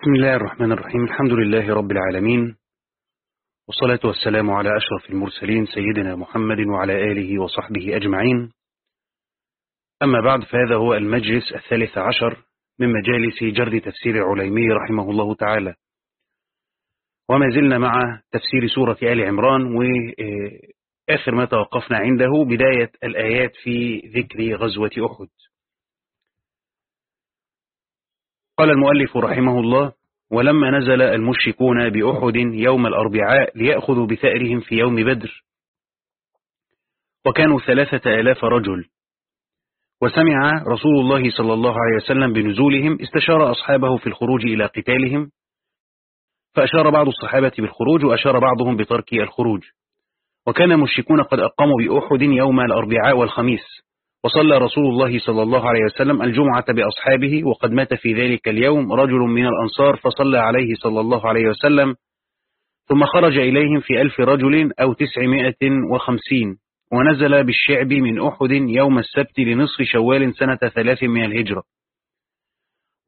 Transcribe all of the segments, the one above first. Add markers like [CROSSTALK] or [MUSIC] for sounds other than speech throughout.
بسم الله الرحمن الرحيم. الحمد لله رب العالمين. والصلاة والسلام على أشرف المرسلين سيدنا محمد وعلى آله وصحبه أجمعين. أما بعد فهذا هو المجلس الثالث عشر من مجالس جرد تفسير العليمي رحمه الله تعالى. وما زلنا مع تفسير سورة آل عمران وآخر ما توقفنا عنده بداية الآيات في ذكر غزوة أحد. قال المؤلف رحمه الله ولما نزل المشركون بأحد يوم الأربعاء ليأخذوا بثأرهم في يوم بدر. وكانوا ثلاثة آلاف رجل. وسمع رسول الله صلى الله عليه وسلم بنزولهم استشار أصحابه في الخروج إلى قتالهم. فأشار بعض الصحابة بالخروج وأشار بعضهم بترك الخروج. وكان المشركون قد أقاموا بأحد يوم الأربعاء والخميس. وصلى رسول الله صلى الله عليه وسلم الجمعة بأصحابه وقد مات في ذلك اليوم رجل من الأنصار فصلى عليه صلى الله عليه وسلم ثم خرج إليهم في ألف رجل أو تسعمائة وخمسين ونزل بالشعب من أحد يوم السبت لنصف شوال سنة ثلاث من الهجرة.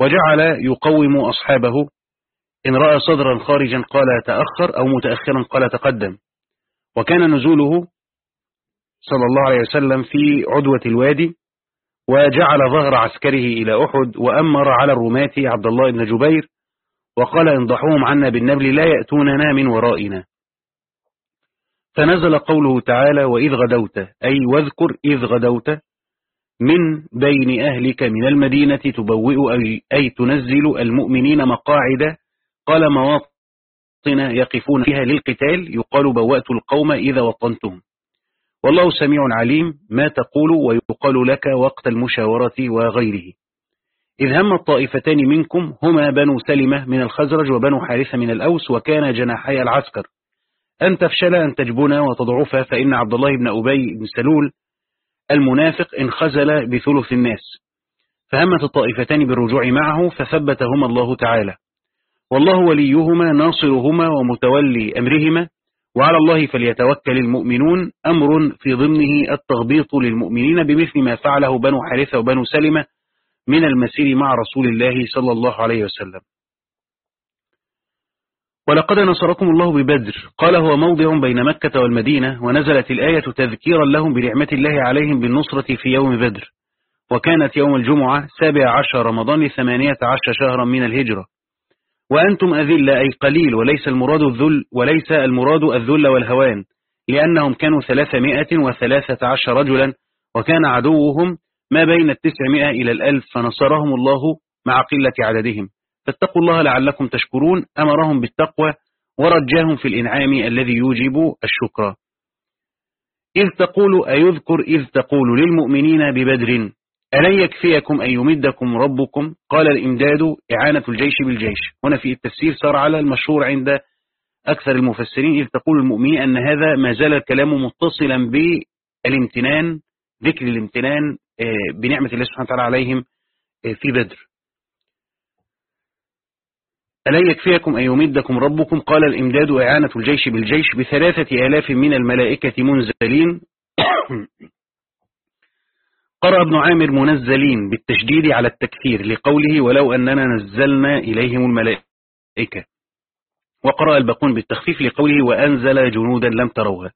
وجعل يقوم أصحابه إن رأى صدرا خارجا قال تأخر أو متأخرا قال تقدم. وكان نزوله صلى الله عليه وسلم في عدوة الوادي وجعل ظهر عسكره إلى أحد وأمر على الرماة عبد الله بن جبير وقال انضحوهم عنا بالنبل لا يأتوننا من ورائنا. فنزل قوله تعالى وإذ غدوت أي واذكر إذ غدوت من بين أهلك من المدينة تبوئ أي تنزل المؤمنين مقاعد قال مواطن يقفون فيها للقتال يقال بوأت القوم إذا وطنتهم. والله سميع عليم ما تقول ويقال لك وقت المشاورة وغيره. إذ هم الطائفتان منكم هما بنو سلمة من الخزرج وبنو حارثة من الأوس وكان جناحي العسكر. أن تفشل أن تجبنا وتضعف فإن عبد الله بن أبي بن سلول المنافق انخزل بثلث الناس. فهمت الطائفتان بالرجوع معه فثبتهما الله تعالى. والله وليهما ناصرهما ومتولي أمرهما وعلى الله فليتوكل المؤمنون أمر في ضمنه التغبيط للمؤمنين بمثل ما فعله بنو حارثة وبنو سلمة من المسير مع رسول الله صلى الله عليه وسلم. ولقد نصركم الله ببدر. قال هو موضع بين مكة والمدينة ونزلت الآية تذكيرا لهم بنعمة الله عليهم بالنصرة في يوم بدر. وكانت يوم الجمعة سابع عشر رمضان لثمانية عشر شهرا من الهجرة. وأنتم أذل أي قليل وليس المراد الذل وليس المراد الذل والهوان لأنهم كانوا ثلاثمائة وثلاثة عشر رجلا وكان عدوهم ما بين التسعمائة إلى الألف فنصرهم الله مع قلة عددهم. فاتقوا الله لعلكم تشكرون أمرهم بالتقوى ورجاهم في الإنعام الذي يوجب الشكر. إذ تقول أيذكر إذ تقول للمؤمنين ببدر؟ ألن يكفيكم أن يمدكم ربكم؟ قال الإمداد إعانة الجيش بالجيش. هنا في التفسير صار على المشهور عند أكثر المفسرين إذ تقول المؤمنين أن هذا ما زال الكلام متصلا بالامتنان ذكر الامتنان بنعمة الله سبحانه وتعالى عليهم في بدر. ألن يكفيكم أن يمدكم ربكم؟ قال الإمداد إعانة الجيش بالجيش بثلاثة آلاف من الملائكة منزلين. [COUGHS] قرأ ابن عامر منزلين بالتشديد على التكثير لقوله ولو أننا نزلنا إليهم الملائكة. وقرأ الباقون بالتخفيف لقوله وأنزل جنودا لم تروها.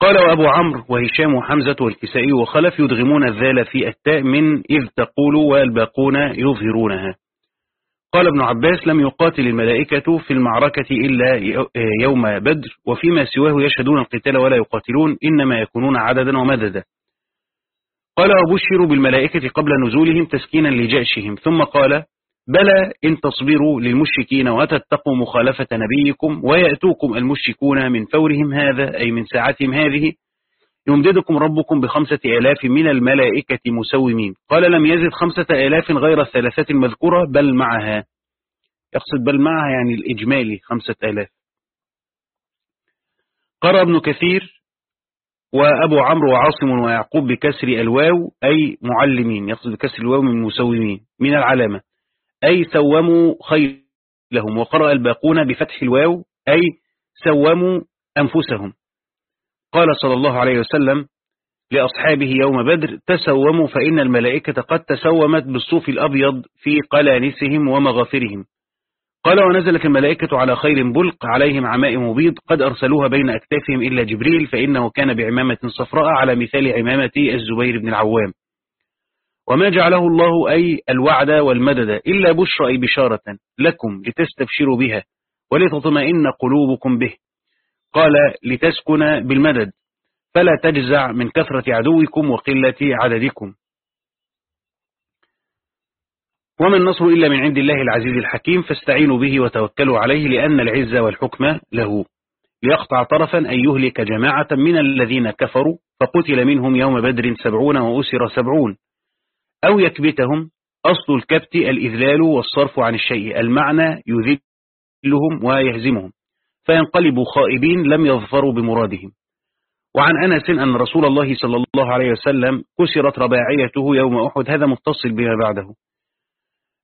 قال وأبو عمرو وهشام وحمزة والكسائي وخلف يدغمون الذال في التاء من إذ تقول والباقون يظهرونها. قال ابن عباس لم يقاتل الملائكة في المعركة إلا يوم بدر وفيما سواه يشهدون القتال ولا يقاتلون إنما يكونون عددا ومددا. قال وبشروا بالملائكة قبل نزولهم تسكينا لجأشهم ثم قال بلى إن تصبروا للمشركين وتتقوا مخالفة نبيكم ويأتوكم المشركون من فورهم هذا أي من ساعتهم هذه. يمددكم ربكم بخمسة آلاف من الملائكة مسومين. قال لم يزد خمسة آلاف غير الثلاثات المذكورة بل معها. يقصد بل معها يعني الإجمالي خمسة آلاف. قرأ ابن كثير وأبو عمرو وعاصم ويعقوب بكسر الواو أي معلمين يقصد بكسر الواو من مسومين من العلامة أي سوموا خيلهم وقرأ الباقون بفتح الواو أي سوموا أنفسهم. قال صلى الله عليه وسلم لأصحابه يوم بدر تسوموا فإن الملائكة قد تسومت بالصوف الأبيض في قلانسهم ومغافرهم. قال ونزلت الملائكة على خير بلق عليهم عمائم بيض قد أرسلوها بين أكتافهم إلا جبريل فإنه كان بعمامة صفراء على مثال عمامة الزبير بن العوام. وما جعله الله أي الوعد والمدد إلا بشرى أي بشارة لكم لتستبشروا بها ولتطمئن قلوبكم به. قال لتسكن بالمدد فلا تجزع من كثرة عدوكم وقلة عددكم. وما النصر إلا من عند الله العزيز الحكيم فاستعينوا به وتوكلوا عليه لأن العز والحكم له. ليقطع طرفا أن يهلك جماعة من الذين كفروا فقتل منهم يوم بدر سبعون وأسر سبعون. أو يكبتهم أصل الكبت الإذلال والصرف عن الشيء المعنى يذلهم ويهزمهم. فينقلبوا خائبين لم يظفروا بمرادهم. وعن أنس أن رسول الله صلى الله عليه وسلم كسرت رباعيته يوم أحد هذا متصل بما بعده.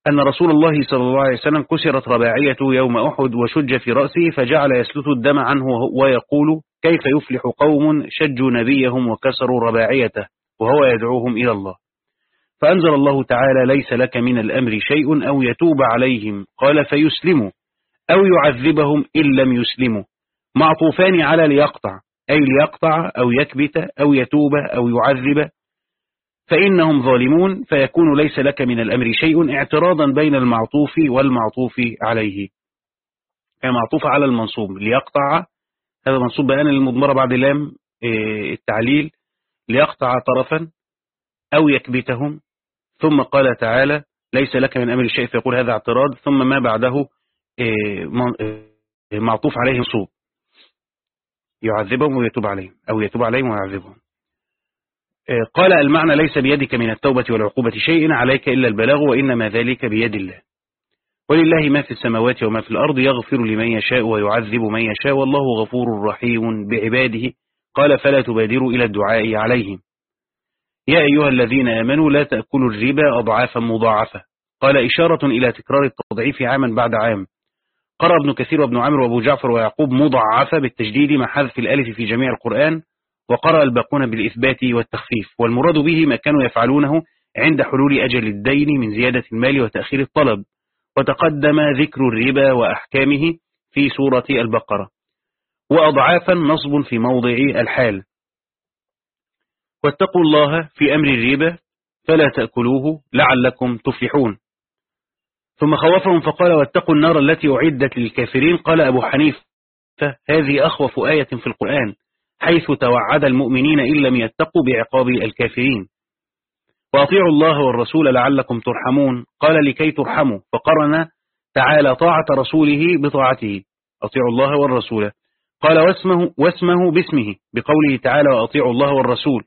أن رسول الله صلى الله عليه وسلم كسرت رباعيته يوم أحد وشج في رأسه فجعل يسلت الدم عنه ويقول كيف يفلح قوم شجوا نبيهم وكسروا رباعيته وهو يدعوهم إلى الله. فأنزل الله تعالى ليس لك من الأمر شيء أو يتوب عليهم. قال فيسلموا أو يعذبهم إن لم يسلموا. معطوفان على ليقطع أي ليقطع أو يكبت أو يتوب أو يعذب فإنهم ظالمون فيكون ليس لك من الأمر شيء اعتراضا بين المعطوف والمعطوف عليه. معطوف على المنصوب ليقطع هذا منصوب بيان المضمرة بعد لام آه، التعليل ليقطع طرفا أو يكبتهم. ثم قال تعالى ليس لك من أمر شيء فيقول هذا اعتراض. ثم ما بعده آه، آه، معطوف عليه منصوب. يعذبهم ويتوب عليهم أو يتوب عليهم ويعذبهم. قال المعنى ليس بيدك من التوبة والعقوبة شيء عليك إلا البلاغ وإنما ذلك بيد الله. ولله ما في السماوات وما في الأرض يغفر لمن يشاء ويعذب من يشاء والله غفور رحيم بعباده. قال فلا تبادروا إلى الدعاء عليهم. يا أيها الذين آمنوا لا تأكلوا الربا أضعافا مضاعفة. قال إشارة إلى تكرار التضعيف عاما بعد عام. قرأ ابن كثير وابن عمر وأبو جعفر ويعقوب مضاعفة بالتجديد مع حذف الألف في جميع القرآن. وقرأ الباقون بالإثبات والتخفيف والمراد به ما كانوا يفعلونه عند حلول أجل الدين من زيادة المال وتأخير الطلب. وتقدم ذكر الربا وأحكامه في سورة البقرة. وأضعافا نصب في موضع الحال. واتقوا الله في أمر الربا فلا تأكلوه لعلكم تفلحون. ثم خوفهم فقال واتقوا النار التي أعدت للكافرين. قال أبو حنيفة هذه أخوف آية في القرآن. حيث توعد المؤمنين إن لم يتقوا بعقاب الكافرين. وأطيعوا الله والرسول لعلكم ترحمون. قال لكي ترحموا فقرن تعالى طاعة رسوله بطاعته. أطيعوا الله والرسول. قال واسمه, واسمه باسمه بقوله تعالى وأطيعوا الله والرسول.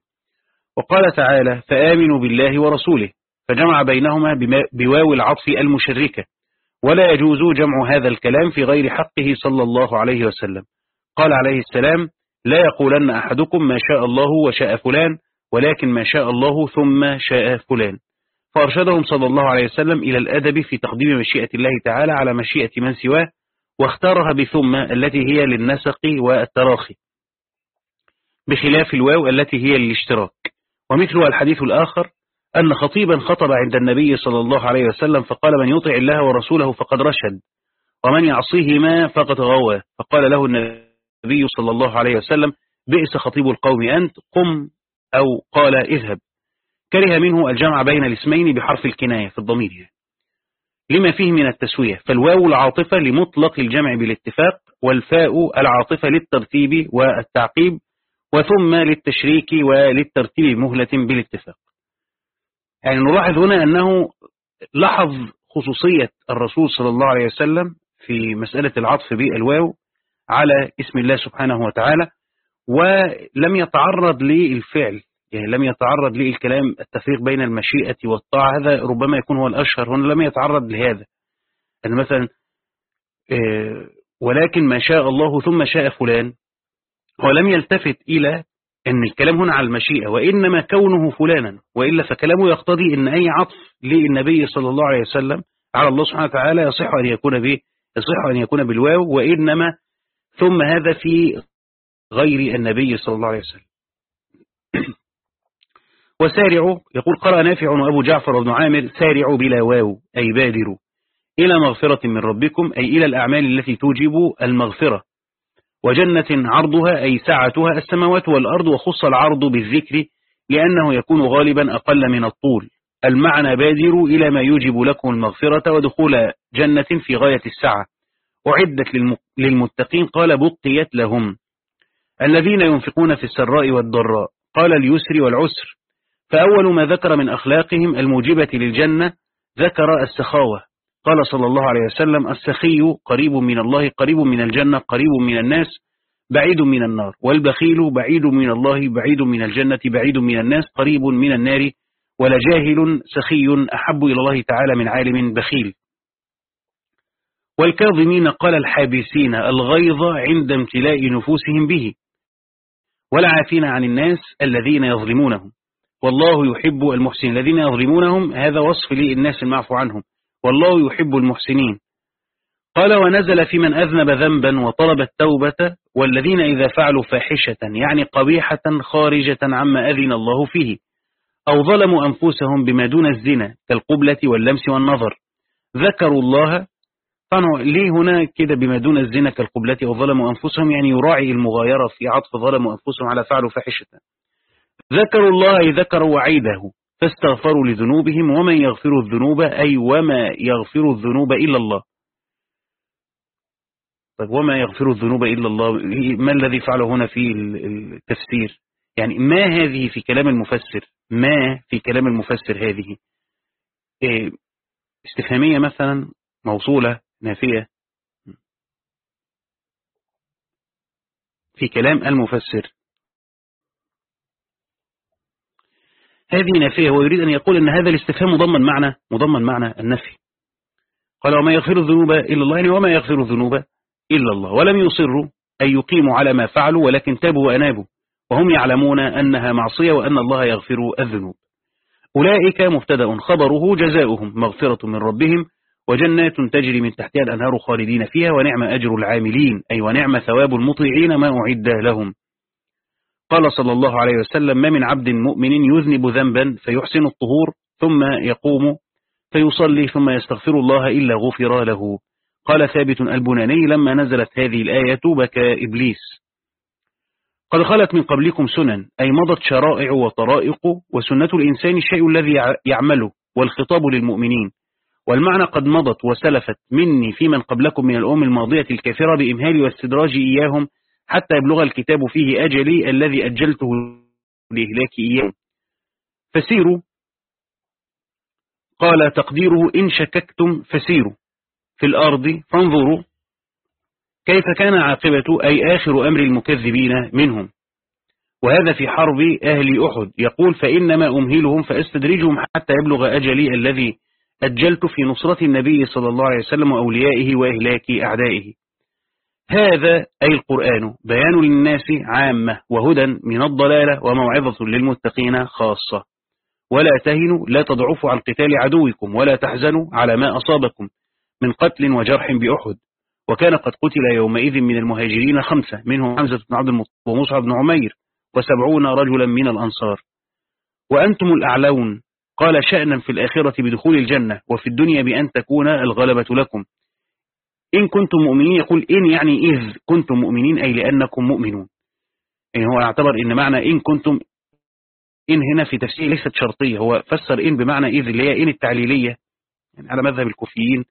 وقال تعالى فآمنوا بالله ورسوله. فجمع بينهما بواو العطف المشركة. ولا يجوز جمع هذا الكلام في غير حقه صلى الله عليه وسلم. قال عليه السلام لا يقولن أحدكم ما شاء الله وشاء فلان ولكن ما شاء الله ثم شاء فلان. فأرشدهم صلى الله عليه وسلم إلى الأدب في تقديم مشيئة الله تعالى على مشيئة من سواه واختارها بثم التي هي للنسق والتراخي بخلاف الواو التي هي للاشتراك. ومثلها الحديث الآخر أن خطيبا خطب عند النبي صلى الله عليه وسلم فقال من يطع الله ورسوله فقد رشد ومن يعصيهما فقد غوى فقال له النبي صلى الله عليه وسلم بئس خطيب القوم أنت قم أو قال اذهب. كره منه الجمع بين الاسمين بحرف الكناية في الضمير. لما فيه من التسوية فالواو العاطفة لمطلق الجمع بالاتفاق والفاء العاطفة للترتيب والتعقيب وثم للتشريك وللترتيب مهلة بالاتفاق. يعني نلاحظ هنا أنه لاحظ خصوصية الرسول صلى الله عليه وسلم في مسألة العطف بالواو على اسم الله سبحانه وتعالى ولم يتعرض للفعل يعني لم يتعرض للكلام التفريق بين المشيئة والطاعة هذا ربما يكون هو الأشهر هنا لم يتعرض لهذا. يعني مثلا آه، ولكن ما شاء الله ثم شاء فلان هو لم يلتفت إلى أن الكلام هنا على المشيئة وإنما كونه فلانا وإلا فكلامه يقتضي أن أي عطف للنبي صلى الله عليه وسلم على الله سبحانه وتعالى يصح أن يكون به يصح أن يكون بالواو وإنما ثم هذا في غير النبي صلى الله عليه وسلم. [CLEARS THROAT] وسارعوا يقول قرأ نافع وأبو جعفر وابن عامر سارعوا بلا واو أي بادروا إلى مغفرة من ربكم أي إلى الأعمال التي توجب المغفرة. وجنة عرضها أي سعتها السماوات والأرض وخص العرض بالذكر لأنه يكون غالبا أقل من الطول. المعنى بادروا إلى ما يوجب لكم المغفرة ودخول جنة في غاية السعة أعدت للمتقين قال بقيت لهم. الذين ينفقون في السراء والضراء قال اليسر والعسر. فأول ما ذكر من أخلاقهم الموجبة للجنة ذكر السخاوة. قال صلى الله عليه وسلم السخي قريب من الله قريب من الجنة قريب من الناس بعيد من النار. والبخيل بعيد من الله بعيد من الجنة بعيد من الناس قريب من النار. ولجاهل سخي أحب إلى الله تعالى من عالم بخيل. والكاظمين قال الحابسين الغيظ عند امتلاء نفوسهم به. والعافين عن الناس الذين يظلمونهم. والله يحب المحسنين. الذين يظلمونهم هذا وصف للناس المعفو عنهم. والله يحب المحسنين. قال ونزل في من أذنب ذنبا وطلب التوبة والذين إذا فعلوا فاحشة يعني قبيحة خارجة عما أذن الله فيه أو ظلموا أنفسهم بما دون الزنا كالقبلة واللمس والنظر. ذكروا الله طبعا ليه هنا كده بما دون الزنا كالقبلة أو ظلموا أنفسهم يعني يراعي المغايرة في عطف ظلموا أنفسهم على فعلوا فاحشة. ذكروا الله ذكروا وعيده فاستغفروا لذنوبهم ومن يغفر الذنوب أي وما يغفر الذنوب إلا الله. طيب وما يغفر الذنوب إلا الله ما الذي فعله هنا في التفسير؟ يعني ما هذه في كلام المفسر؟ ما في كلام المفسر هذه؟ إيه، استفهامية مثلا موصولة نافية في كلام المفسر. هذه نافية ويريد أن يقول أن هذا الاستفهام مضمن معنى مضمن معنى النفي. قال وما يغفر الذنوب إلا الله. يعني وما يغفر الذنوب إلا الله. ولم يصروا أن يقيموا على ما فعلوا ولكن تابوا وأنابوا. وهم يعلمون أنها معصية وأن الله يغفر الذنوب. أولئك مبتدأ خبره جزاؤهم مغفرة من ربهم وجنات تجري من تحتها الأنهار خالدين فيها ونعم أجر العاملين أي ونعم ثواب المطيعين ما أعد لهم. قال صلى الله عليه وسلم ما من عبد مؤمن يذنب ذنبا فيحسن الطهور ثم يقوم فيصلي ثم يستغفر الله إلا غفر له. قال ثابت البناني لما نزلت هذه الآية بكى إبليس. قد خلت من قبلكم سنن أي مضت شرائع وطرائق وسنة الإنسان الشيء الذي يعمله والخطاب للمؤمنين. والمعنى قد مضت وسلفت مني في من قبلكم من الأم الماضية الكافرة بإمهال واستدراج إياهم حتى يبلغ الكتاب فيه أجلي الذي أجلته لإهلاك إياه. فسيروا. قال تقديره إن شككتم فسيروا. في الأرض فانظروا. كيف كان عاقبة أي آخر أمر المكذبين منهم. وهذا في حرب أهل أحد. يقول فإنما أمهلهم فأستدرجهم حتى يبلغ أجلي الذي أجلت في نصرة النبي صلى الله عليه وسلم وأوليائه وإهلاك أعدائه. هذا أي القرآن بيان للناس عامة وهدى من الضلالة وموعظة للمتقين خاصة. ولا تهنوا لا تضعفوا عن قتال عدوكم ولا تحزنوا على ما أصابكم من قتل وجرح بأحد. وكان قد قتل يومئذ من المهاجرين خمسة منهم حمزة بن عبد المطلب ومصعب بن عمير وسبعون رجلا من الأنصار. وأنتم الأعلون قال شأنا في الآخرة بدخول الجنة وفي الدنيا بأن تكون الغلبة لكم. إن كنتم مؤمنين يقول إن يعني إذ كنتم مؤمنين أي لأنكم مؤمنون. يعني هو اعتبر إن معنى إن كنتم إن هنا في تفسير ليست شرطية هو فسر إن بمعنى إذ اللي هي إن التعليلية يعني على مذهب الكوفيين.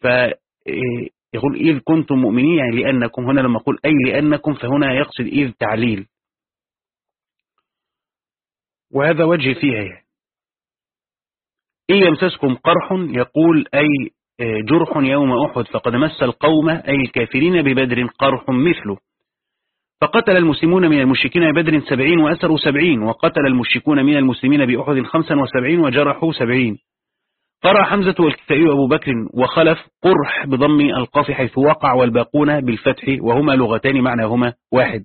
فيقول إذ كنتم مؤمنين يعني لأنكم هنا لما أقول أي لأنكم فهنا يقصد إذ تعليل. وهذا وجه فيها يعني. إن يمسسكم قرح يقول أي جرح يوم أحد فقد مس القوم أي الكافرين ببدر قرح مثله. فقتل المسلمون من المشركين ببدر سبعين وأسروا سبعين وقتل المشركون من المسلمين بأحد خمسا وسبعين وجرحوا سبعين. قرأ حمزة والكتائي أبو بكر وخلف قرح بضم القاف حيث وقع والباقون بالفتح وهما لغتان معناهما واحد.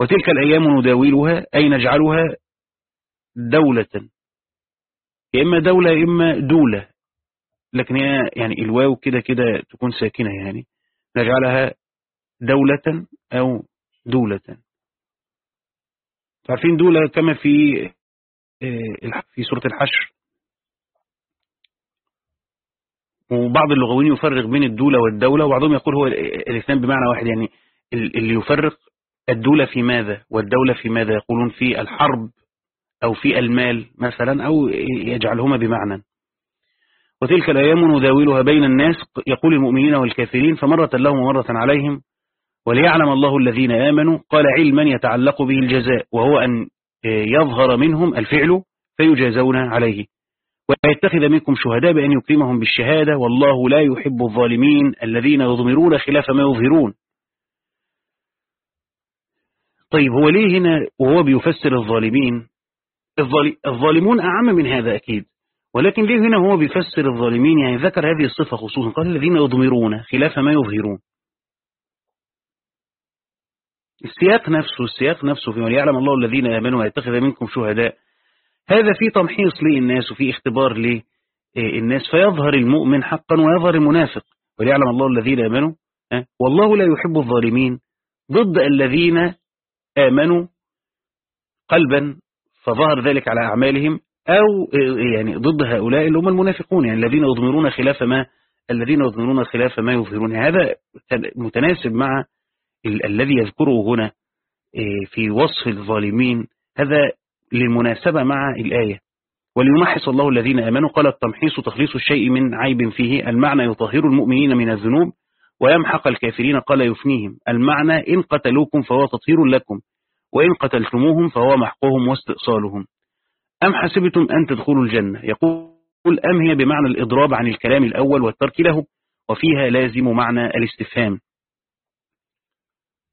وتلك الأيام نداولها أي نجعلها دولة. يا إما دولة يا إما دولة. لكن هي يعني الواو كده كده تكون ساكنة يعني. نجعلها دولة أو دولة. عارفين دولة كما في في سورة الحشر؟ وبعض اللغويين يفرق بين الدولة والدولة وبعضهم يقول هو الاثنين بمعنى واحد. يعني اللي يفرق الدولة في ماذا والدولة في ماذا؟ يقولون في الحرب. أو في المال مثلا أو يجعلهما بمعنى. وتلك الأيام نداولها بين الناس يقول المؤمنين والكافرين فمرة لهم ومرة عليهم وليعلم الله الذين آمنوا. قال علما يتعلق به الجزاء وهو أن يظهر منهم الفعل فيجازون عليه. ويتخذ منكم شهداء بأن يكرمهم بالشهادة والله لا يحب الظالمين الذين يضمرون خلاف ما يظهرون. طيب هو ليه هنا وهو بيفسر الظالمين؟ الظالمون أعم من هذا أكيد. ولكن ليه هنا هو بيفسر الظالمين؟ يعني ذكر هذه الصفة خصوصا. قال الذين يضمرون خلاف ما يظهرون. السياق نفسه السياق نفسه في وليعلم الله الذين آمنوا ويتخذ منكم شهداء. هذا في تمحيص للناس وفي اختبار للناس فيظهر المؤمن حقا ويظهر المنافق. وليعلم الله الذين آمنوا والله لا يحب الظالمين ضد الذين آمنوا قلبا فظهر ذلك على أعمالهم أو يعني ضد هؤلاء اللي هم المنافقون يعني الذين يضمرون خلاف ما الذين يضمرون خلاف ما يظهرون. هذا متناسب مع ال الذي يذكره هنا في وصف الظالمين. هذا للمناسبة مع الآية. وليمحص الله الذين آمنوا قال التمحيص تخليص الشيء من عيب فيه. المعنى يطهر المؤمنين من الذنوب ويمحق الكافرين قال يفنيهم. المعنى إن قتلوكم فهو تطهير لكم. وإن قتلتموهم فهو محقهم واستئصالهم. أم حسبتم أن تدخلوا الجنة؟ يقول أم هي بمعنى الإضراب عن الكلام الأول والترك له وفيها لازم معنى الاستفهام.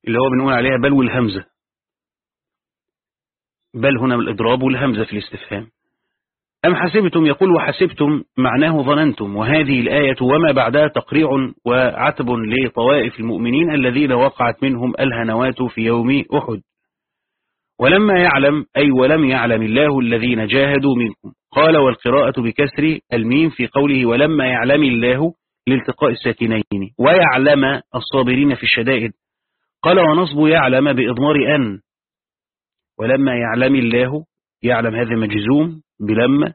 اللي هو بنقول عليها بل والهمزة. بل هنا الإضراب والهمزة في الاستفهام. أم حسبتم؟ يقول وحسبتم معناه ظننتم. وهذه الآية وما بعدها تقريع وعتب لطوائف المؤمنين الذين وقعت منهم الهنوات في يوم أحد. ولما يعلم أي ولم يعلم الله الذين جاهدوا منكم. قال والقراءة بكسر الميم في قوله ولما يعلم الله لالتقاء الساكنين. ويعلم الصابرين في الشدائد. قال ونصب يعلم بإضمار أن. ولما يعلم الله يعلم هذا مجزوم بلما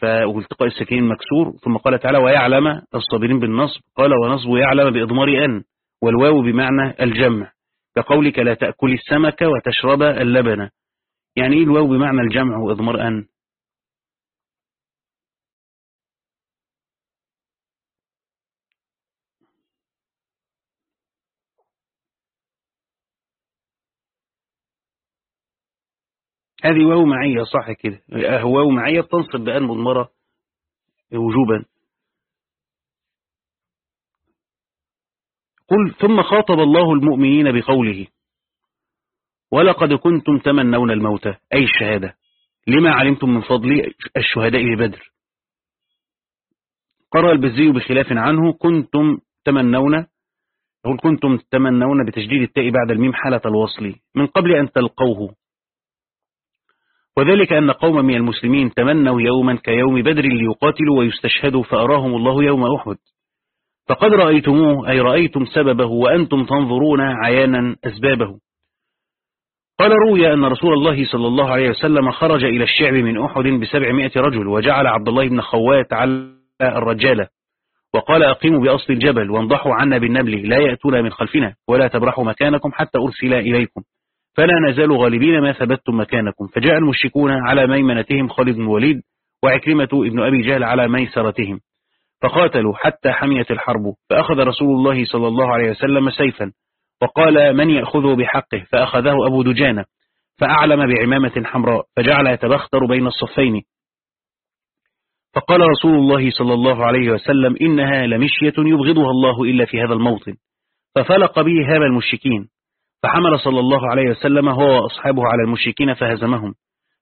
فالتقاء الساكنين مكسور. ثم قال تعالى ويعلم الصابرين بالنصب. قال ونصب يعلم بإضمار أن. والواو بمعنى الجمع. كقولك لا تأكل السمك وتشرب اللبن. يعني إيه الواو بمعنى الجمع وإضمار أن؟ هذه واو معية صح كده. واو معية بتنصب بأن مضمرة وجوبا. قل ثم خاطب الله المؤمنين بقوله ولقد كنتم تمنون الموت. أي الشهادة. لما علمتم من فضل الشهداء ببدر قرأ البزي بخلاف عنه كنتم تمنون يقول كنتم تمنون بتجديد التاء بعد الميم حالة الوصل من قبل أن تلقوه. وذلك أن قوما من المسلمين تمنوا يوما كيوم بدر ليقاتلوا ويستشهدوا فأراهم الله يوم أحد. فقد رأيتموه أي رأيتم سببه وأنتم تنظرون عيانا أسبابه. قال روي أن رسول الله صلى الله عليه وسلم خرج إلى الشعب من أحد بسبعمائة رجل وجعل عبد الله بن خوات على الرجالة وقال أقيموا بأصل الجبل وانضحوا عنا بالنبل لا يأتون من خلفنا ولا تبرحوا مكانكم حتى أرسل إليكم. فلا نزال غالبين ما ثبتتم مكانكم. فجاء المشركون على ميمنتهم خالد بن وليد وعكرمة ابن أبي جهل على ميسرتهم. فقاتلوا حتى حميت الحرب فأخذ رسول الله صلى الله عليه وسلم سيفا وقال من يأخذه بحقه؟ فأخذه أبو دجانة فأعلم بعمامة حمراء فجعل يتبختر بين الصفين. فقال رسول الله صلى الله عليه وسلم إنها لمشية يبغضها الله إلا في هذا الموطن. ففلق به هاب المشركين فحمل صلى الله عليه وسلم هو وأصحابه على المشركين فهزمهم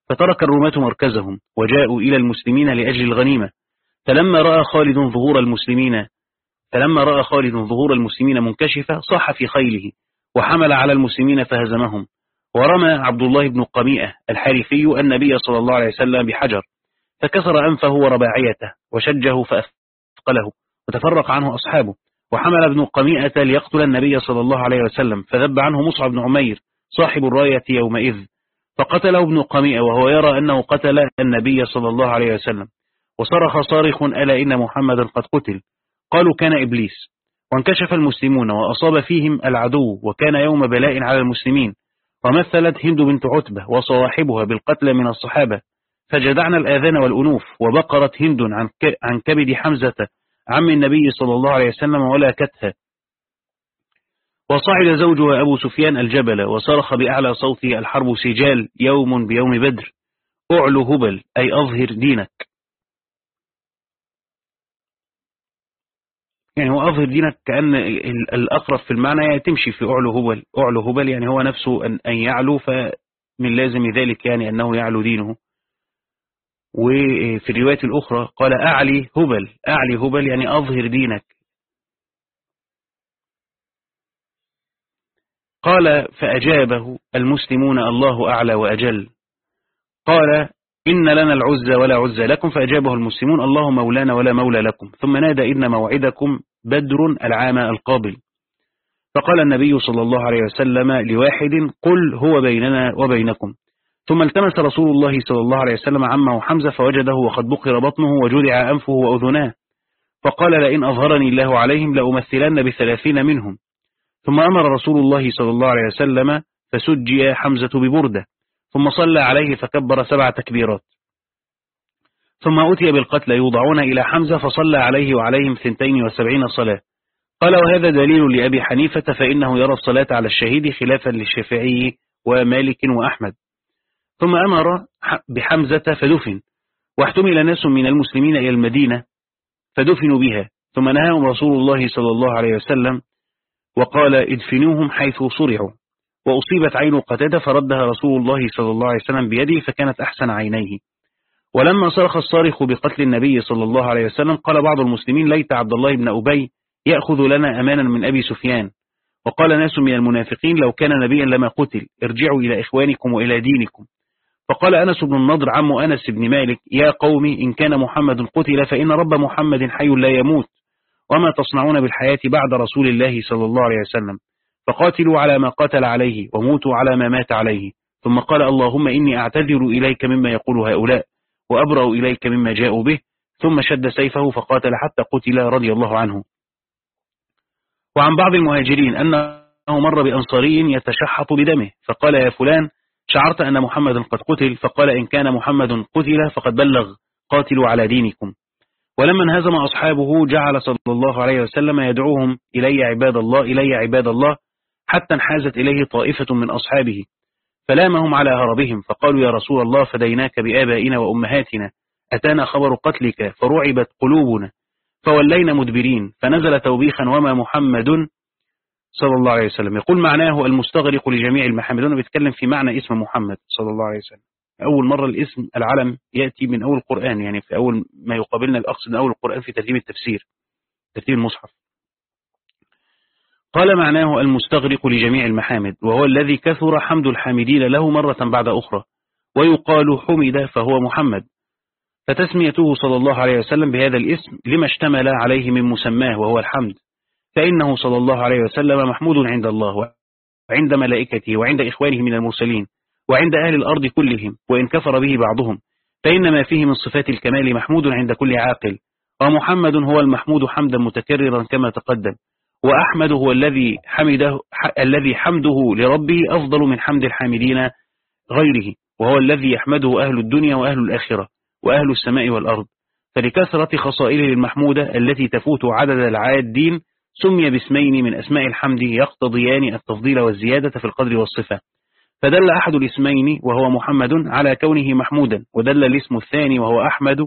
فترك الرماة مركزهم وجاءوا إلى المسلمين لأجل الغنيمة. فلما رأى خالد ظهور المسلمين فلما رأى خالد ظهور المسلمين منكشفة صح في خيله وحمل على المسلمين فهزمهم. ورمى عبد الله بن قميئة الحارثي النبي صلى الله عليه وسلم بحجر فكسر أنفه ورباعيته وشجه فأثقله وتفرق عنه أصحابه. وحمل ابن قميئة ليقتل النبي صلى الله عليه وسلم فذب عنه مصعب بن عمير صاحب الراية يومئذ. فقتله ابن قميئة وهو يرى أنه قتل النبي صلى الله عليه وسلم. وصرخ صارخ ألا إن محمدا قد قتل؟ قالوا كان إبليس. وانكشف المسلمون وأصاب فيهم العدو وكان يوم بلاء على المسلمين. ومثلت هند بنت عتبة وصواحبها بالقتل من الصحابة. فجدعنا الآذان والأنوف وبقرت هند عن كبد حمزة عم النبي صلى الله عليه وسلم ولاكتها وصعد زوجها أبو سفيان الجبل وصرخ بأعلى صوته الحرب سجال يوم بيوم بدر. أعلو هبل أي أظهر دينك. يعني هو أظهر دينك كأن الأقرب في المعنى تمشي في أعلو هبل أعلو هبل يعني هو نفسه أن يعلو فمن لازم ذلك يعني أنه يعلو دينه. وفي الرواية الأخرى قال أعلي هبل أعلي هبل يعني أظهر دينك. قال فأجابه المسلمون الله أعلى وأجل. قال إن لنا العزة ولا عزة لكم فأجابه المسلمون الله مولانا ولا مولى لكم ثم نادى إن موعدكم بدر العام القابل. فقال النبي صلى الله عليه وسلم لواحد قل هو بيننا وبينكم. ثم التمس رسول الله صلى الله عليه وسلم عمه حمزة فوجده وقد بقر بطنه وجدع أنفه وأذناه. فقال لئن أظهرني الله عليهم لأمثلن بثلاثين منهم. ثم أمر رسول الله صلى الله عليه وسلم فسجي حمزة ببردة. ثم صلى عليه فكبر سبع تكبيرات. ثم أتي بالقتل يوضعون إلى حمزة فصلى عليه وعليهم ثنتين وسبعين صلاة. قال وهذا دليل لأبي حنيفة فإنه يرى الصلاة على الشهيد خلافا للشافعي ومالك وأحمد. ثم أمر بحمزة فدفن. واحتمل ناس من المسلمين إلى المدينة فدفنوا بها. ثم نهاهم رسول الله صلى الله عليه وسلم وقال ادفنوهم حيث صرعوا وأصيبت عين قتادة فردها رسول الله صلى الله عليه وسلم بيده فكانت أحسن عينيه. ولما صرخ الصارخ بقتل النبي صلى الله عليه وسلم قال بعض المسلمين ليت عبد الله بن أبي يأخذ لنا أمانا من أبي سفيان. وقال ناس من المنافقين لو كان نبيا لما قتل ارجعوا إلى إخوانكم وإلى دينكم. فقال أنس بن النضر عم أنس بن مالك يا قوم إن كان محمد قتل فإن رب محمد حي لا يموت. وما تصنعون بالحياة بعد رسول الله صلى الله عليه وسلم. فقاتلوا على ما قاتل عليه وموتوا على ما مات عليه. ثم قال اللهم إني أعتذر إليك مما يقول هؤلاء وأبرأ إليك مما جاءوا به. ثم شد سيفه فقاتل حتى قتل رضي الله عنه. وعن بعض المهاجرين أنه مر بأنصاري يتشحط بدمه. فقال يا فلان شعرت أن محمد قد قتل فقال إن كان محمد قتل فقد بلغ قاتلوا على دينكم. ولما انهزم أصحابه جعل صلى الله عليه وسلم يدعوهم إلي عباد الله إلي عباد الله. حتى انحازت إليه طائفة من أصحابه فلامهم على هربهم فقالوا يا رسول الله فديناك بآبائنا وأمهاتنا أتانا خبر قتلك فرعبت قلوبنا فولينا مدبرين فنزل توبيخا وما محمد صلى الله عليه وسلم. يقول معناه المستغرق لجميع المحامد بيتكلم في معنى اسم محمد صلى الله عليه وسلم. أول مرة الاسم العلم يأتي من أول القرآن يعني في أول ما يقابلنا الأقصد من أول القرآن في ترتيب التفسير ترتيب المصحف. قال معناه المستغرق لجميع المحامد وهو الذي كثر حمد الحامدين له مرة بعد أخرى ويقال حمد فهو محمد. فتسميته صلى الله عليه وسلم بهذا الاسم لما اشتمل عليه من مسماه وهو الحمد فإنه صلى الله عليه وسلم محمود عند الله وعند ملائكته وعند إخوانه من المرسلين وعند أهل الأرض كلهم وإن كفر به بعضهم فإن ما فيه من صفات الكمال محمود عند كل عاقل ومحمد هو المحمود حمدا متكررا كما تقدم. وأحمد هو الذي حمده الذي حمده لربه أفضل من حمد الحامدين غيره وهو الذي يحمده أهل الدنيا وأهل الآخرة وأهل السماء والأرض. فلكثرة خصائله المحمودة التي تفوت عدد العادين سمي باسمين من أسماء الحمد يقتضيان التفضيل والزيادة في القدر والصفة. فدل أحد الاسمين وهو محمد على كونه محمودا ودل الاسم الثاني وهو أحمد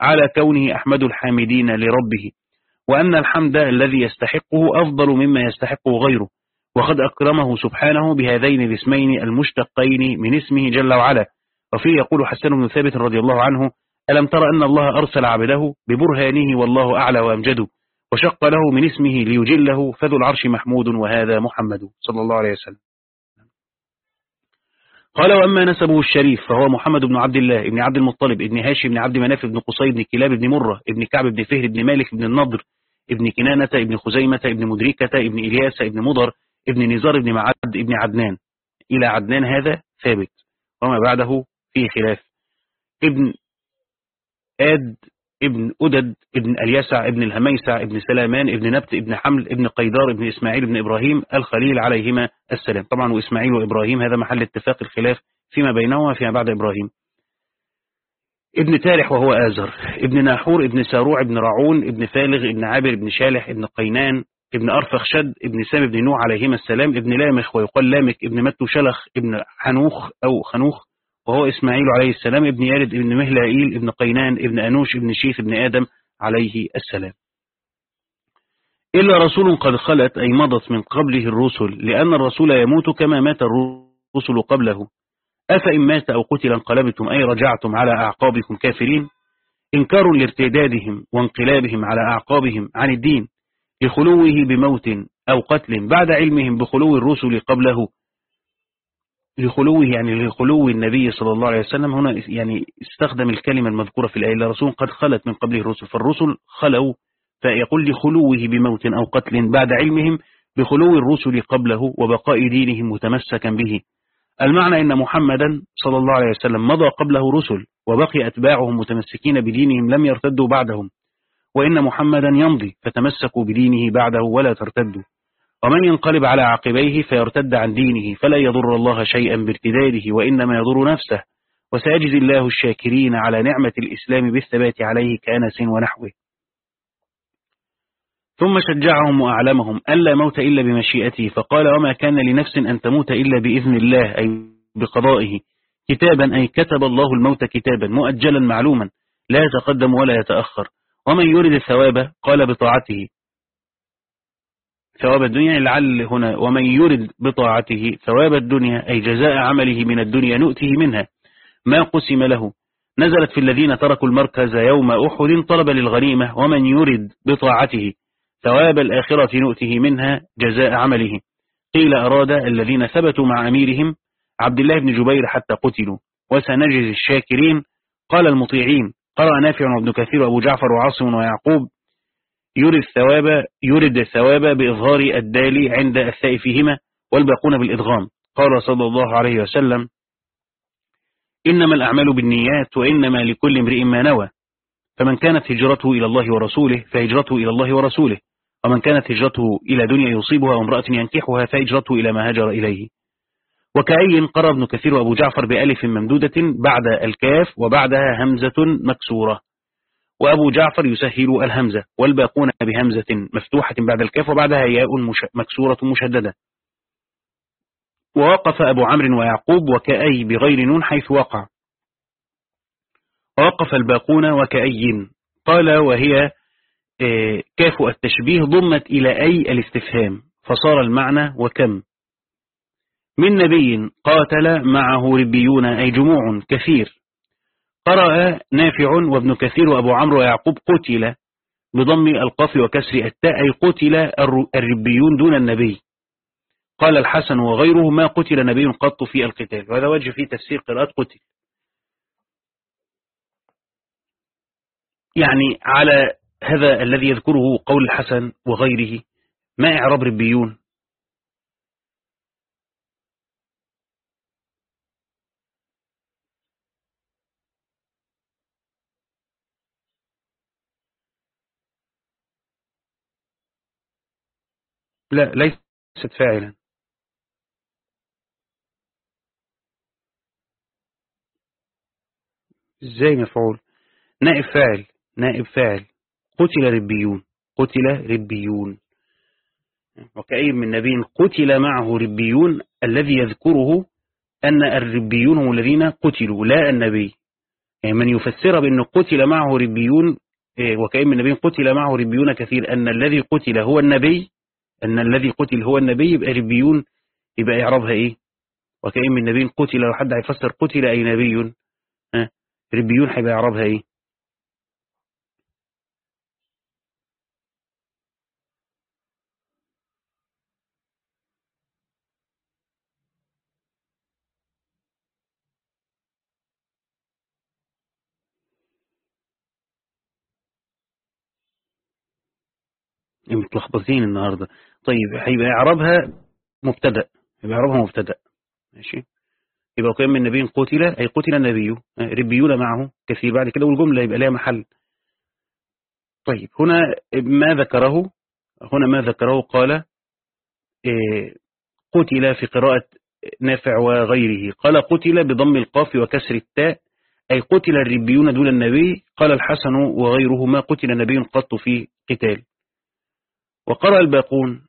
على كونه أحمد الحامدين لربه. وأن الحمد الذي يستحقه أفضل مما يستحقه غيره وقد أكرمه سبحانه بهذين الاسمين المشتقين من اسمه جل وعلا. وفيه يقول حسن بن ثابت رضي الله عنه ألم ترى أن الله أرسل عبده ببرهانه والله أعلى وأمجد وشق له من اسمه ليجله فذو العرش محمود وهذا محمد صلى الله عليه وسلم. قال وأما نسبه الشريف فهو محمد بن عبد الله ابن عبد المطلب ابن هاشم بن عبد مناف بن قصي بن كلاب بن مرة ابن كعب بن فهر بن مالك بن النضر ابن كنانة ابن خزيمة ابن مدركة ابن إلياس ابن مضر ابن نزار ابن معد ابن عدنان. إلى عدنان هذا ثابت. وما بعده فيه خلاف. ابن آد ابن أدد ابن اليسع ابن الهميسع ابن سلامان ابن نبت ابن حمل ابن قيدار ابن إسماعيل ابن إبراهيم الخليل عليهما السلام. طبعا وإسماعيل وإبراهيم هذا محل اتفاق الخلاف فيما بينهما فيما بعد إبراهيم. ابن تارح وهو آزر ابن ناحور ابن ساروع ابن رعون ابن فالغ ابن عابر ابن شالح ابن قينان ابن أرفخشد ابن سام ابن نوح عليهما السلام ابن لامخ ويقال لامك ابن متو شلخ ابن حنوخ أو خنوخ وهو إسماعيل عليه السلام ابن يارد ابن مهلائيل ابن قينان ابن أنوش ابن شيث ابن آدم عليه السلام. إلا رسول قد خلت أي مضت من قبله الرسل لأن الرسول يموت كما مات الرسل قبله. أفإن مات أو قتل انقلبتم أي رجعتم على أعقابكم كافرين؟ إنكار لارتدادهم وانقلابهم على أعقابهم عن الدين لخلوه بموت أو قتل بعد علمهم بخلو الرسل قبله. لخلوه يعني لخلو النبي صلى الله عليه وسلم. هنا يعني استخدم الكلمة المذكورة في الآية الرسول قد خلت من قبله الرسل. فالرسل خلوا فيقول لخلوه بموت أو قتل بعد علمهم بخلو الرسل قبله وبقاء دينهم متمسكا به. المعنى أن محمدا صلى الله عليه وسلم مضى قبله رسل وبقي أتباعهم متمسكين بدينهم لم يرتدوا بعدهم وإن محمدا يمضي فتمسكوا بدينه بعده ولا ترتدوا ومن ينقلب على عقبيه فيرتد عن دينه فلا يضر الله شيئا بارتداده وإنما يضر نفسه وسيجزي الله الشاكرين على نعمة الإسلام بالثبات عليه كأنس ونحوه. ثم شجعهم وأعلمهم ألا موت إلا بمشيئته فقال وما كان لنفس أن تموت إلا بإذن الله أي بقضائه. كتابا أي كتب الله الموت كتابا مؤجلا معلوما لا يتقدم ولا يتأخر. ومن يرد الثواب؟ قال بطاعته. ثواب الدنيا لعل هنا ومن يرد بطاعته؟ ثواب الدنيا أي جزاء عمله من الدنيا نؤته منها. ما قسم له؟ نزلت في الذين تركوا المركز يوم أحد طلب للغنيمة. ومن يرد بطاعته؟ ثواب الآخرة نؤته منها جزاء عمله. قيل أراد الذين ثبتوا مع أميرهم عبد الله بن جبير حتى قتلوا. وسنجز الشاكرين. قال المطيعين قرأ نافع وابن كثير وأبو جعفر وعاصم ويعقوب يرد الثواب يرد الثواب بإظهار الدال عند الثاء فيهما والباقون بالإدغام. قال صلى الله عليه وسلم إنما الأعمال بالنيات وإنما لكل امرئ ما نوى. فمن كانت هجرته إلى الله ورسوله فهجرته إلى الله ورسوله. ومن كانت هجرته إلى دنيا يصيبها وامرأة ينكحها فهجرته إلى ما هاجر إليه. وكأي قرأ ابن كثير وأبو جعفر بألف ممدودة بعد الكاف وبعدها همزة مكسورة. وأبو جعفر يسهل الهمزة والباقون بهمزة مفتوحة بعد الكاف وبعدها ياء مكسورة مشددة. ووقف أبو عمرو ويعقوب وكأي بغير نون حيث وقع. ووقف الباقون وكأي قال وهي كاف التشبيه ضمت إلى أي الاستفهام فصار المعنى وكم. من نبي قاتل معه ربيون أي جموع كثير. قرأ نافع وابن كثير وأبو عمرو ويعقوب قتل بضم القاف وكسر التاء أي قتل الربيون دون النبي. قال الحسن وغيره ما قتل نبي قط في القتال. وهذا وجه في تفسير قراءة قتل. يعني على هذا الذي يذكره قول الحسن وغيره. ما إعراب ربيون؟ لا ليست فاعلا. إزاي مفعول؟ نائب فاعل نائب فاعل. قتل ربيون قتل ربيون. وكأي من نبي قتل معه ربيون الذي يذكره أن الربيون هم الذين قتلوا لا النبي. يعني من يفسر بأن قتل معه ربيون إيه، وكأي من نبي قتل معه ربيون كثير أن الذي قتل هو النبي أن الذي قتل هو النبي يبقى ربيون يبقى يعربها إيه؟ وكأن من نبي قتل لو حد هيفسر قتل أي نبي ربيون هيبقى يعربها إيه؟ متلخبطين النهاردة. طيب هيبقى إعرابها مبتدأ. يبقى إعرابها مبتدأ. ماشي؟ يبقى وكان من نبي قتل أي قتل النبي ربيون معه كثير بعد كده والجملة يبقى لها محل. طيب هنا ما ذكره هنا ما ذكره قال إيه، قتل في قراءة نافع وغيره. قال قتل بضم القاف وكسر التاء أي قتل الربيون دون النبي قال الحسن وغيره ما قتل نبي قط في قتال. وقرأ الباقون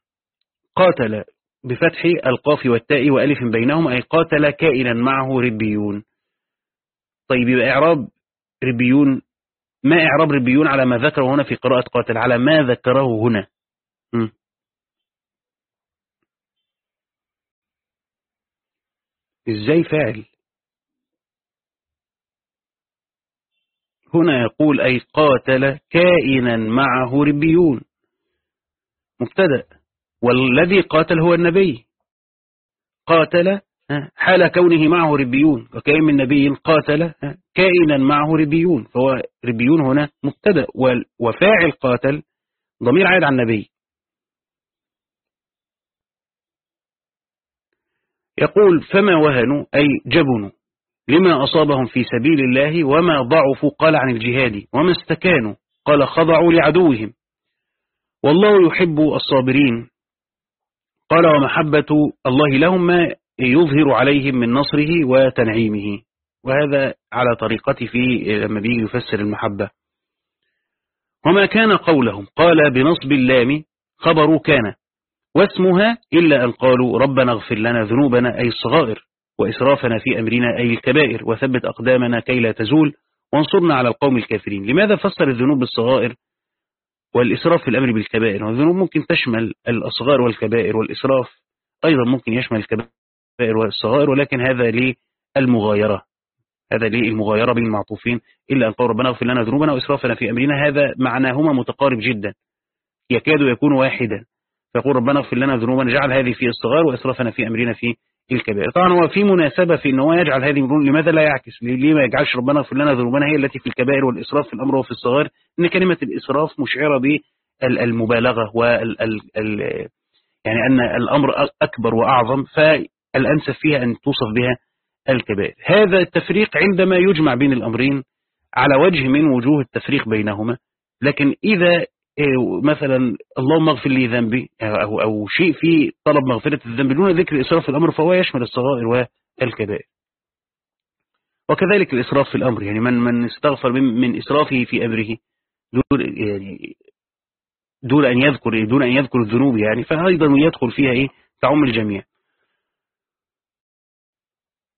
قاتل بفتح القاف والتاء وألف بينهم أي قاتل كائنا معه ربيون. طيب يبقى إعراب ربيون ما إعراب ربيون على ما ذكره هنا في قراءة قاتل؟ على ما ذكره هنا. إزاي فاعل؟ هنا يقول أي قاتل كائنا معه ربيون. مبتدأ. والذي قاتل هو النبي. قاتل حال كونه معه ربيون. وكائن من نبي قاتل كائنا معه ربيون. فهو ربيون هنا مبتدأ. وفاعل قاتل ضمير عائد عن النبي. يقول فما وهنوا أي جبنوا لما أصابهم في سبيل الله؟ وما ضعفوا؟ قال عن الجهاد. وما استكانوا؟ قال خضعوا لعدوهم. والله يحب الصابرين. قال ومحبة الله لهم ما يظهر عليهم من نصره وتنعيمه. وهذا على طريقة في لما بيجي يفسر المحبة. وما كان قولهم. قال بنصب اللام خبر كان. واسمها إلا أن قالوا ربنا اغفر لنا ذنوبنا أي الصغائر وإسرافنا في أمرنا أي الكبائر وثبت أقدامنا كي لا تزول وانصرنا على القوم الكافرين. لماذا فسر الذنوب بالصغائر والإسراف في الأمر بالكبائر. والذنوب ممكن تشمل الأصغار والكبائر والإسراف. أيضا ممكن يشمل الكبائر والصغائر ولكن هذا للمغايرة. هذا للمغايرة بين المعطوفين إلا أن قول ربنا اغفر لنا ذنوبنا وإسرافنا في أمرنا هذا معناهما متقارب جدا. يكاد يكون واحدا. فيقول ربنا اغفر لنا ذنوبنا جعل هذه في الصغار وإسرافنا في أمرنا في الكبائر طبعا هو في مناسبة في أنه يجعل هذه لماذا لا يعكس؟ ليه ما يجعلش ربنا اغفر لنا ذنوبنا هي التي في الكبائر والإسراف في الأمر وفي الصغار؟ إن كلمة الإسراف مشعرة بالمبالغة وال ال يعني أن الأمر أكبر وأعظم فالأنسب فيها أن توصف بها الكبائر. هذا التفريق عندما يجمع بين الأمرين على وجه من وجوه التفريق بينهما لكن إذا مثلا اللهم اغفر لي ذنبي أو, أو شيء في طلب مغفرة الذنب دون ذكر إسراف الأمر فهو يشمل الصغائر والكبائر. وكذلك الإسراف في الأمر يعني من من استغفر من إسرافه في أمره دون يعني دون أن يذكر دون أن يذكر الذنوب يعني فأيضا يدخل فيها إيه؟ تعم الجميع.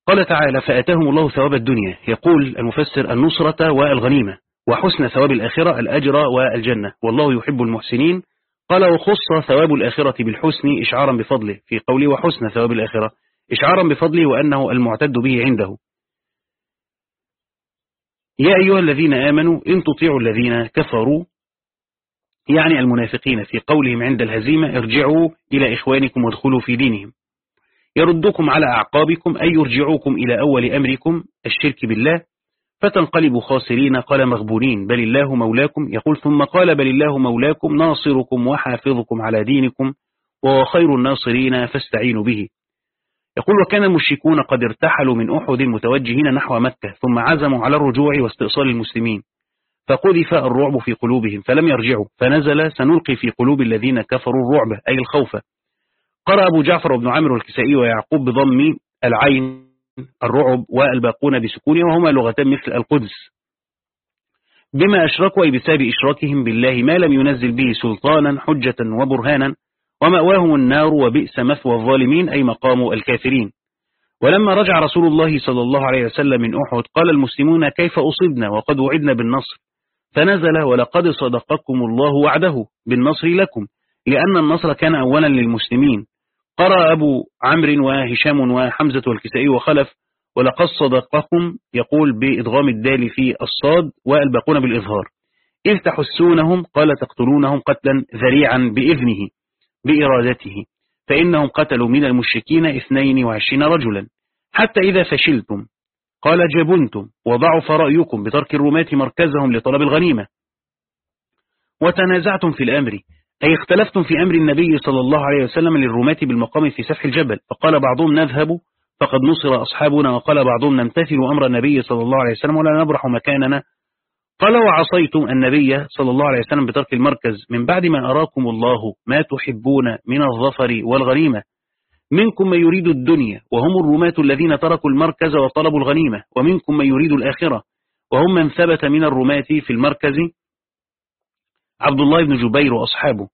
قال تعالى فأتاهم الله ثواب الدنيا. يقول المفسر النصرة والغنيمة. وحسن ثواب الآخرة الأجر والجنة. والله يحب المحسنين. قال وخص ثواب الآخرة بالحسن إشعارا بفضله. في قوله وحسن ثواب الآخرة. إشعارا بفضله وأنه المعتد به عنده. يا أيها الذين آمنوا إن تطيعوا الذين كفروا يعني المنافقين في قولهم عند الهزيمة ارجعوا إلى إخوانكم وادخلوا في دينهم. يردكم على أعقابكم أي يرجعوكم إلى أول أمركم الشرك بالله. فتنقلبوا خاسرين قال مغبونين. بل الله مولاكم. يقول ثم قال بل الله مولاكم ناصركم وحافظكم على دينكم وهو خير الناصرين فاستعينوا به. يقول وكان المشركون قد ارتحلوا من أحد متوجهين نحو مكة ثم عزموا على الرجوع واستئصال المسلمين فقذف الرعب في قلوبهم فلم يرجعوا. فنزل سنلقي في قلوب الذين كفروا الرعب أي الخوف. قرأ أبو جعفر بن عامر الكسائي ويعقوب بضم العين. الرعب والباقون بسكونه وهما لغتان مثل القدس. بما أشركوا أي بسبب إشراكهم بالله ما لم ينزل به سلطانا حجة وبرهانا ومأواهم النار وبئس مثوى الظالمين أي مقام الكافرين. ولما رجع رسول الله صلى الله عليه وسلم من أحد قال المسلمون كيف أصبنا وقد وعدنا بالنصر؟ فنزل ولقد صدقكم الله وعده بالنصر لكم لأن النصر كان أولا للمسلمين. قرأ أبو عمرو وهشام وحمزة والكسائي وخلف ولقد صدقكم يقول بإدغام الدال في الصاد والباقون بالإظهار. إذ تحسونهم قال تقتلونهم قتلا ذريعا بإذنه بإرادته فإنهم قتلوا من المشركين اثنين وعشرين رجلا. حتى إذا فشلتم قال جبنتم وضعف رأيكم بترك الرماة مركزهم لطلب الغنيمة. وتنازعتم في الأمر أي اختلفتم في أمر النبي صلى الله عليه وسلم للرماة بالمقام في سفح الجبل فقال بعضهم نذهب فقد نصر أصحابنا وقال بعضهم نمتثل أمر النبي صلى الله عليه وسلم ولا نبرح مكاننا. قال وعصيتم النبي صلى الله عليه وسلم بترك المركز من بعد ما أراكم الله ما تحبون من الظفر والغنيمة. منكم من يريد الدنيا وهم الرماة الذين تركوا المركز وطلبوا الغنيمة ومنكم من يريد الآخرة وهم من ثبت من الرماة في المركز. عبد الله بن جبير وأصحابه.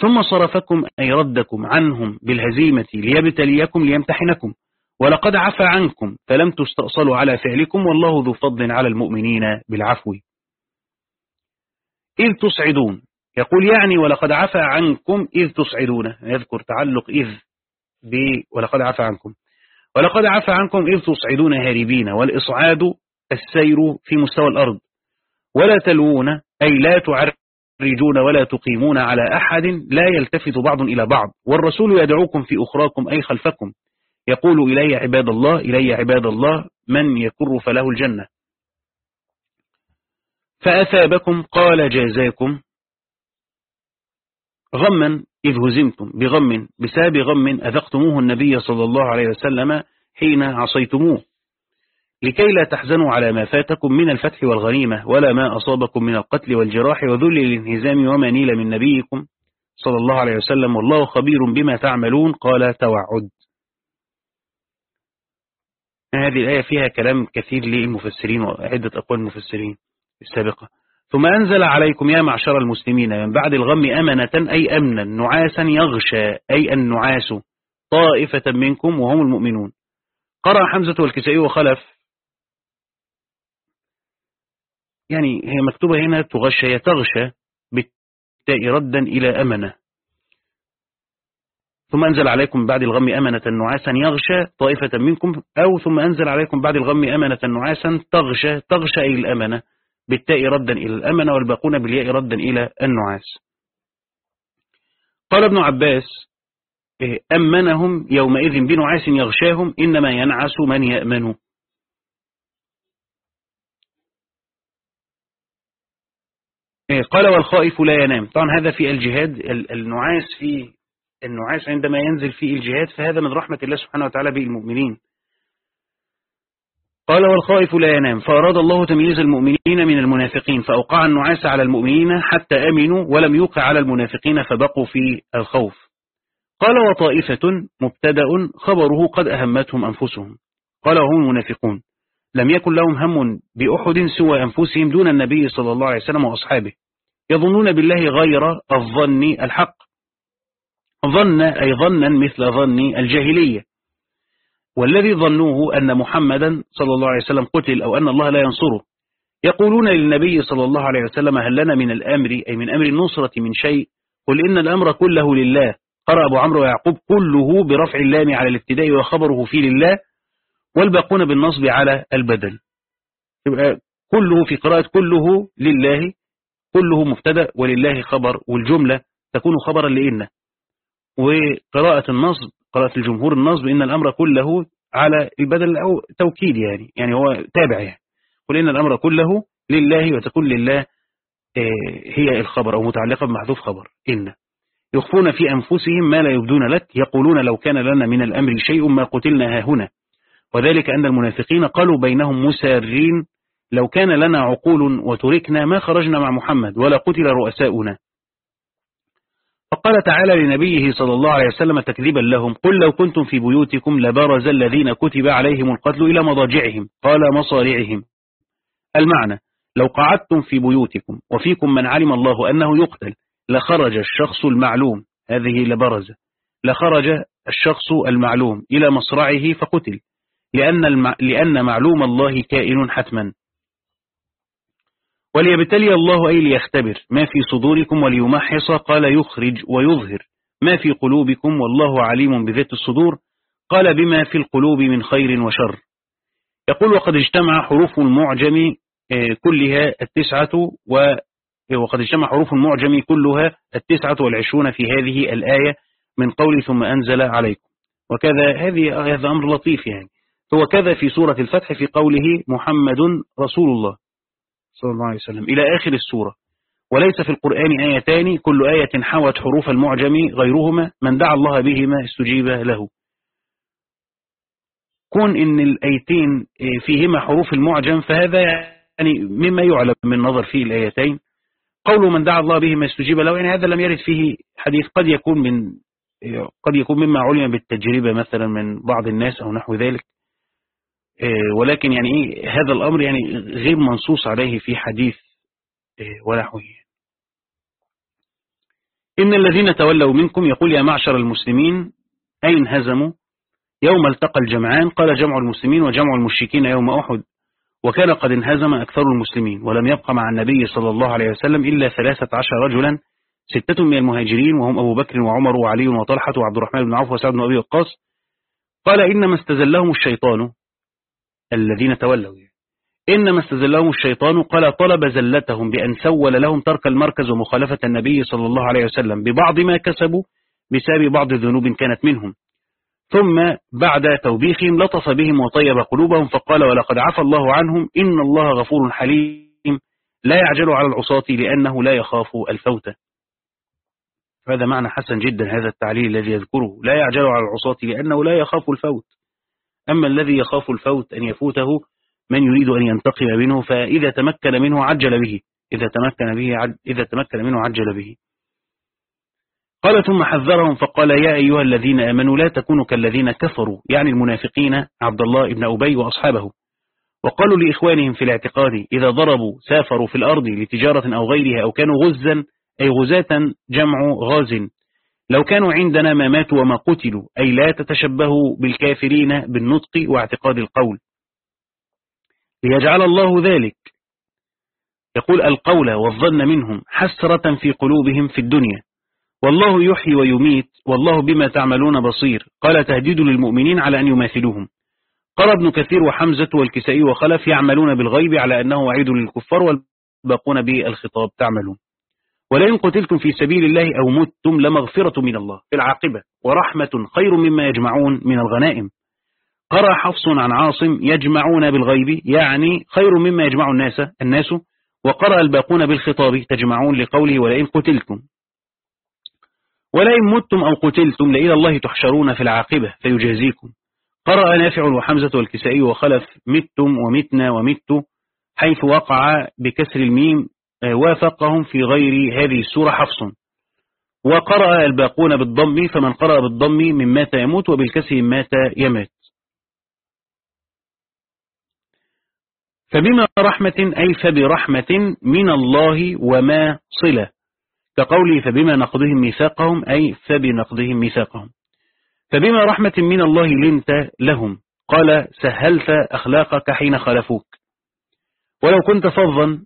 ثم صرفكم أي ردكم عنهم بالهزيمة ليبتليكم ليمتحنكم. ولقد عفى عنكم فلم تستأصلوا على فعلكم والله ذو فضل على المؤمنين بالعفو. إذ تصعدون. يقول يعني ولقد عفى عنكم إذ تصعدون. يذكر تعلق إذ ب ولقد عفى عنكم. ولقد عفى عنكم إذ تصعدون هاربين والإصعاد السير في مستوى الأرض. ولا تلوون أي لا تعرجون ولا تقيمون على أحد لا يلتفت بعض إلى بعض. والرسول يدعوكم في أخراكم أي خلفكم. يقول إلي عباد الله إلي عباد الله من يكر فله الجنة. فأثابكم قال جازاكم. غما إذ هزمتم. بغم بسبب غم أذقتموه النبي صلى الله عليه وسلم حين عصيتموه. لكي لا تحزنوا على ما فاتكم من الفتح والغنيمة ولا ما أصابكم من القتل والجراح وذل الانهزام وما نيل من نبيكم. صلى الله عليه وسلم والله خبير بما تعملون. قال توعد. هذه الآية فيها كلام كثير للمفسرين وعدة أقوال المفسرين السابقة. ثم أنزل عليكم يا معشر المسلمين من بعد الغم أمنة أي أمنا نعاسا يغشى أي النعاس طائفة منكم وهم المؤمنون. قرأ حمزة والكسائي وخلف يعني هي مكتوبة هنا تغشى تغشى بالتاء ردا إلى أمنة. ثم أنزل عليكم بعد الغم أمنة نعاسا يغشى طائفة منكم أو ثم أنزل عليكم بعد الغم أمنة نعاسا تغشى تغشى إلى الأمنة بالتاء ردا إلى الأمنة والباقون بالياء ردا إلى النعاس. قال ابن عباس إيه، أمنهم يومئذ بنعاس يغشاهم إنما ينعس من يأمن. قال والخائف لا ينام. طبعا هذا في الجهاد النعاس في النعاس عندما ينزل في الجهاد فهذا من رحمة الله سبحانه وتعالى بالمؤمنين قال والخائف لا ينام. فأراد الله تمييز المؤمنين من المنافقين فأوقع النعاس على المؤمنين حتى أمنوا ولم يوقع على المنافقين فبقوا في الخوف. قال وطائفة مبتدأ خبره قد أهمتهم أنفسهم. قال وهم المنافقون. لم يكن لهم هم بأحد سوى أنفسهم دون النبي صلى الله عليه وسلم وأصحابه. يظنون بالله غير الظن الحق. ظن أي ظنا مثل ظن الجاهلية. والذي ظنوه أن محمدا صلى الله عليه وسلم قتل أو أن الله لا ينصره. يقولون للنبي صلى الله عليه وسلم هل لنا من الأمر أي من أمر النصرة من شيء؟ قل إن الأمر كله لله. قرأ أبو عمرو ويعقوب كله برفع اللام على الابتداء وخبره فيه لله. والباقون بالنصب على البدل يبقى كله في قراءة كله لله كله مبتدأ ولله خبر والجملة تكون خبرا لإنه وقراءة النصب قراءة الجمهور النصب إن الأمر كله على البدل أو توكيد يعني يعني هو تابع يعني. قل إن الأمر كله لله وتكون لله آه، هي الخبر أو متعلقة بمحذوف خبر إن. يخفون في أنفسهم ما لا يبدون لك يقولون لو كان لنا من الأمر شيء ما قتلنا هنا. وذلك أن المنافقين قالوا بينهم مسارين لو كان لنا عقول وتركنا ما خرجنا مع محمد ولا قتل رؤساؤنا. فقال تعالى لنبيه صلى الله عليه وسلم تكذيبا لهم قل لو كنتم في بيوتكم لبرز الذين كتب عليهم القتل إلى مضاجعهم. قال مصارعهم. المعنى لو قعدتم في بيوتكم وفيكم من علم الله أنه يقتل لخرج الشخص المعلوم هذه لبرز لخرج الشخص المعلوم إلى مصرعه فقتل. لأن, الم... لأن معلوم الله كائن حتما. وليبتلي الله أي ليختبر. ما في صدوركم وليمحص قال يخرج ويظهر. ما في قلوبكم والله عليم بذات الصدور. قال بما في القلوب من خير وشر. يقول وقد اجتمع حروف المعجم آه، كلها التسعة وقد اجتمع حروف المعجم كلها التسعة والعشرون في هذه الآية من قول ثم أنزل عليكم. وكذا هذه هذا أمر لطيف يعني. هو كذا في سورة الفتح في قوله محمد رسول الله صلى الله عليه وسلم. إلى آخر السورة. وليس في القرآن آيتان كل آية حوت حروف المعجم غيرهما من دعا الله بهما استجيب له. كون إن الآيتين فيهما حروف المعجم فهذا يعني مما يعلم من نظر في الآيتين. قول من دعا الله به ما استجيب له يعني هذا لم يرد فيه حديث قد يكون من قد يكون مما علم بالتجربة مثلا من بعض الناس أو نحو ذلك. ولكن يعني إيه هذا الأمر يعني غير منصوص عليه في حديث ونحوه. إن الذين تولوا منكم يقول يا معشر المسلمين أين هزموا؟ يوم التقى الجمعان قال جمع المسلمين وجمع المشركين يوم أحد. وكان قد انهزم أكثر المسلمين ولم يبق مع النبي صلى الله عليه وسلم إلا ثلاثة عشر رجلا ستة من المهاجرين وهم أبو بكر وعمر وعلي وطلحة وعبد الرحمن بن عوف وسعد بن أبي وقاص. قال إنما استزلهم الشيطان الذين تولوا إنما استزلهم الشيطان قال طلب زلتهم بأن سول لهم ترك المركز ومخالفة النبي صلى الله عليه وسلم ببعض ما كسبوا بسبب بعض الذنوب كانت منهم. ثم بعد توبيخهم لطف بهم وطيب قلوبهم فقال ولقد عفى الله عنهم إن الله غفور حليم لا يعجل على العصاة لأنه لا يخاف الفوت. هذا معنى حسن جدا هذا التعليل الذي يذكره. لا يعجل على العصاة لأنه لا يخاف الفوت. أما الذي يخاف الفوت أن يفوته من يريد أن ينتقم منه فإذا تمكن منه عجل به. إذا تمكن به إذا تمكن منه عجل به. قال ثم حذرهم فقال يا أيها الذين آمنوا لا تكونوا كالذين كفروا يعني المنافقين عبد الله بن أبي وأصحابه. وقالوا لإخوانهم في الاعتقاد إذا ضربوا سافروا في الأرض لتجارة أو غيرها أو كانوا غزا أي غزاة جمع غاز. لو كانوا عندنا ما ماتوا وما قتلوا أي لا تتشبهوا بالكافرين بالنطق واعتقاد القول. ليجعل الله ذلك. يقول القول والظن منهم حسرة في قلوبهم في الدنيا. والله يحيي ويميت والله بما تعملون بصير. قال تهديد للمؤمنين على أن يماثلوهم. قال ابن كثير وحمزة والكسائي وخلف يعملون بالغيب على أنه وعيد للكفار والباقون بالخطاب تعملون. ولئن قتلتم في سبيل الله أو متم لمغفرة من الله. في العاقبة. ورحمة خير مما يجمعون من الغنائم. قرأ حفص عن عاصم يجمعون بالغيب يعني خير مما يجمع الناس الناس. وقرأ الباقون بالخطاب تجمعون لقوله ولئن قتلتم. ولئن متم أو قتلتم لإلى الله تحشرون في العاقبة فيجازيكم. قرأ نافع وحمزة والكسائي وخلف متم ومتنا ومت حيث وقع بكسر الميم وافقهم في غير هذه السورة حفص. وقرأ الباقون بالضم فمن قرأ بالضم من مات يموت وبالكسر مات يمات. فبما رحمة أي فبرحمة من الله وما صلة. كقوله فبما نقضهم ميثاقهم أي فبنقضهم ميثاقهم. فبما رحمة من الله لنت لهم. قال سهلت أخلاقك حين خلفوك. ولو كنت فظا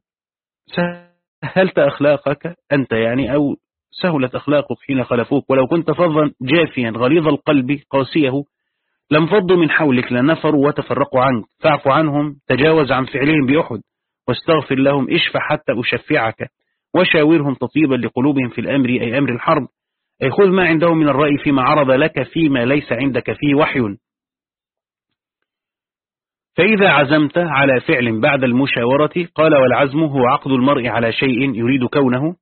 سهلت أخلاقك أنت يعني أو سهلت أخلاقك حين خلفوك. ولو كنت فظا جافيا غليظ القلب قاسيه لم فضوا من حولك لنفروا وتفرقوا عنك. فاعف عنهم تجاوز عن فعلهم بأحد واستغفر لهم اشفع حتى أشفعك وشاورهم تطيبا لقلوبهم في الأمر أي أمر الحرب. أي خذ ما عندهم من الرأي فيما عرض لك فيما ليس عندك فيه وحي. فإذا عزمت على فعل بعد المشاورة قال والعزم هو عقد المرء على شيء يريد كونه.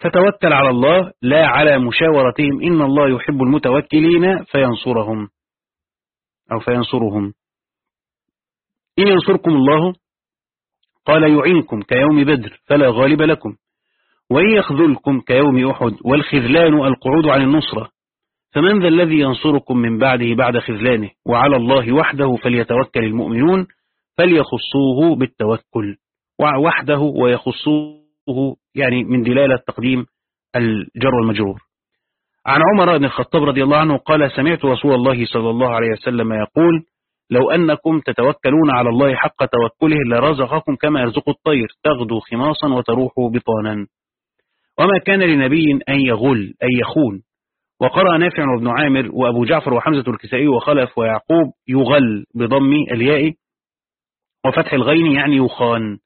فتوكل على الله لا على مشاورتهم إن الله يحب المتوكلين فينصرهم. أو فينصرهم. إن ينصركم الله قال يعينكم كيوم بدر فلا غالب لكم. وإن يخذلكم كيوم أحد والخذلان القعود عن النصرة. فمن ذا الذي ينصركم من بعده بعد خذلانه وعلى الله وحده فليتوكل المؤمنون فليخصوه بالتوكل وحده ويخصوه يعني من دلالة تقديم الجر والمجرور. عن عمر بن الخطاب رضي الله عنه قال سمعت رسول الله صلى الله عليه وسلم يقول لو أنكم تتوكلون على الله حق توكله لرزقكم كما يرزق الطير تغدو خماصا وتروح بطانا. وما كان لنبي أن يغل أن يخون. وقرأ نافع وابن عامر وأبو جعفر وحمزة الكسائي وخلف ويعقوب يغل بضم الياء وفتح الغين يعني يخان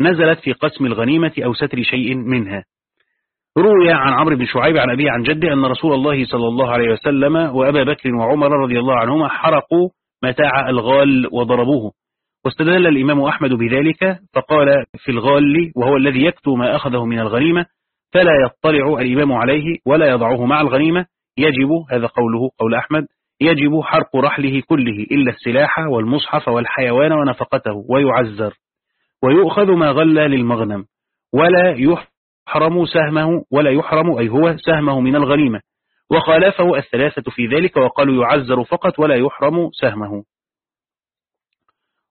نزلت في قسم الغنيمة أو ستر شيء منها. روي عن عمرو بن شعيب عن أبيه عن جده أن رسول الله صلى الله عليه وسلم وأبا بكر وعمر رضي الله عنهما حرقوا متاع الغال وضربوه. واستدل الإمام أحمد بذلك فقال في الغال وهو الذي يكتو ما أخذه من الغنيمة فلا يطلع الإمام عليه ولا يضعه مع الغنيمة يجب هذا قوله قول أحمد يجب حرق رحله كله إلا السلاح والمصحف والحيوان ونفقته ويعزر ويؤخذ ما غل للمغنم ولا يحرم سهمه ولا يحرم أي هو سهمه من الغنيمة وخالفه الثلاثة في ذلك وقالوا يعزر فقط ولا يحرم سهمه.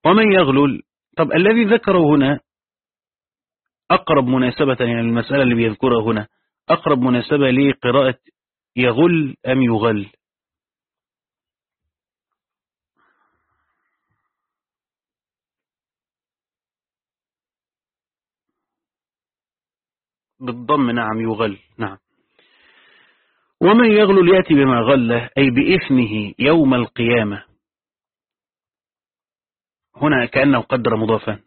ومن يغلل طب الذي ذكره هنا أقرب مناسبة يعني المسألة اللي بيذكرها هنا أقرب مناسبة لقراءة يغل أم يغل؟ بالضم نعم يغل نعم. ومن يغل يأتي بما غل أي بإثمه يوم القيامة. هنا كأنه قدر مضافا.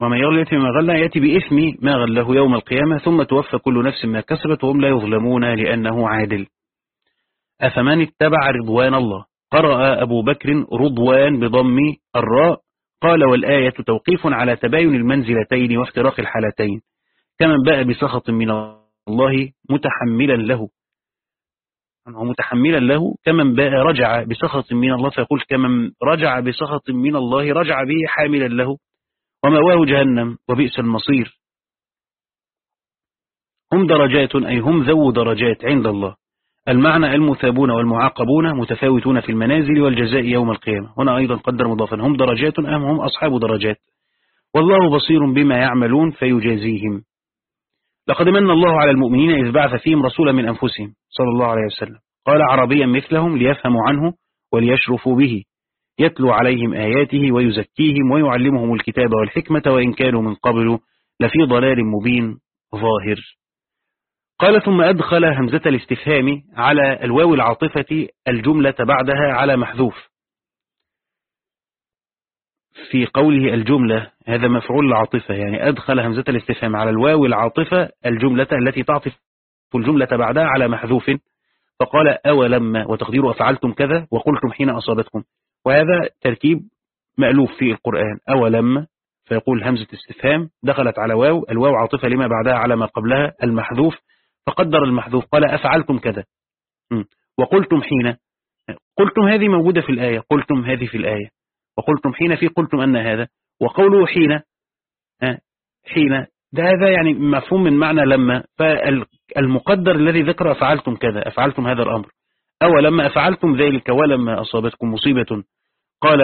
ومن يغل يأتي بما غل يأتي بإثم ما غله يوم القيامة ثم توفى كل نفس ما كسبت وهم لا يظلمون لأنه عادل. أفمن اتبع رضوان الله؟ قرأ أبو بكر رضوان بضم الراء قال والآية توقيف على تباين المنزلتين وافتراق الحالتين كمن باء بسخط من الله متحملا له. متحملا له كمن باء رجع بسخط من الله فيقول كمن رجع بسخط من الله رجع به حاملا له. ومأواه جهنم وبئس المصير. هم درجات أي هم ذو درجات عند الله. المعنى المثابون والمعاقبون متفاوتون في المنازل والجزاء يوم القيامة. هنا أيضا قدر مضافا. هم درجات أم هم أصحاب درجات؟ والله بصير بما يعملون فيجازيهم. لقد من الله على المؤمنين إذ بعث فيهم رسولا من أنفسهم صلى الله عليه وسلم. قال عربيا مثلهم ليفهموا عنه وليشرفوا به. يتلو عليهم آياته ويزكيهم ويعلمهم الكتاب والحكمة وإن كانوا من قبل لفي ضلال مبين. ظاهر. قال ثم أدخل همزة الاستفهام على الواو العاطفة الجملة بعدها على محذوف. في قوله الجملة هذا مفعول العاطفة يعني أدخل همزة الاستفهام على الواو العاطفة الجملة التي تعطف الجملة بعدها على محذوف. فقال أولما وتقدير أفعلتم كذا؟ وقلتم حين أصابتكم. وهذا تركيب مألوف في القرآن. أولما فيقول همزة استفهام دخلت على واو الواو عاطفة لما بعدها على ما قبلها المحذوف. فقدر المحذوف قال أفعلتم كذا. وقلتم حين قلتم هذه موجودة في الآية قلتم هذه في الآية. وقلتم حين في قلتم أن هذا. وقوله حين حين ده هذا يعني مفهوم من معنى لما فالمقدر الذي ذكر أفعلتم كذا أفعلتم هذا الأمر. أو لما أفعلتم ذلك ولما أصابتكم مصيبة. قال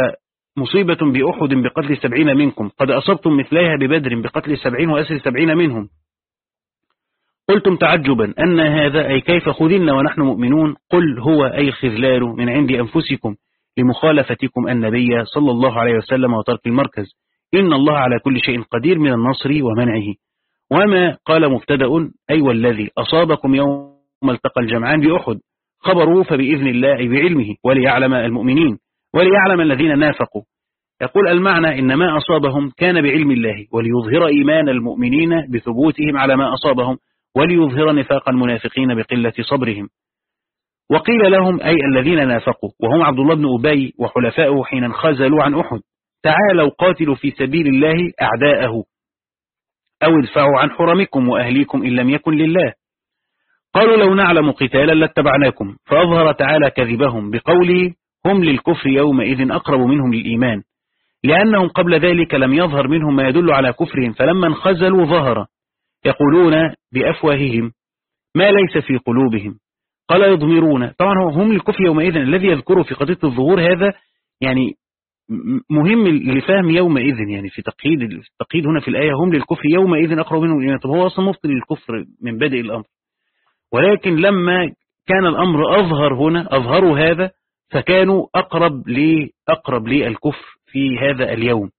مصيبة بأحد بقتل سبعين منكم. قد أصبتم مثليها ببدر بقتل سبعين وأسر سبعين منهم. قلتم تعجبا أن هذا أي كيف خذلنا ونحن مؤمنون؟ قل هو أي خذلان من عند أنفسكم لمخالفتكم النبي صلى الله عليه وسلم وترك المركز. إن الله على كل شيء قدير من النصر ومنعه. وما قال مبتدأ أي والذي أصابكم يوم التقى الجمعان بأحد خبره فبإذن الله بعلمه وليعلم المؤمنين وليعلم الذين نافقوا. يقول المعنى إن ما أصابهم كان بعلم الله وليظهر إيمان المؤمنين بثبوتهم على ما أصابهم. وليظهر نفاق المنافقين بقلة صبرهم. وقيل لهم أي الذين نافقوا وهم عبد الله بن أبي وحلفائه حين انخزلوا عن أحد تعالوا قاتلوا في سبيل الله أعداءه أو ادفعوا عن حرمكم وأهليكم إن لم يكن لله. قالوا لو نعلم قتالا لاتبعناكم. فأظهر تعالى كذبهم بقوله هم للكفر يومئذ أقرب منهم للإيمان لأنهم قبل ذلك لم يظهر منهم ما يدل على كفرهم فلما انخزلوا ظهر. يقولون بأفواههم ما ليس في قلوبهم. قال يضمرون. طبعا هم للكفر يومئذ الذي يذكره في قضية الظهور هذا يعني مهم لفهم يومئذ. يعني في تقييد التقييد هنا في الآية هم للكفر يومئذ أقرب منهم الإيمان طب هو أصلا مفضل للكفر من بدء الأمر. ولكن لما كان الأمر أظهر هنا أظهروا هذا فكانوا أقرب لأقرب للكفر في هذا اليوم.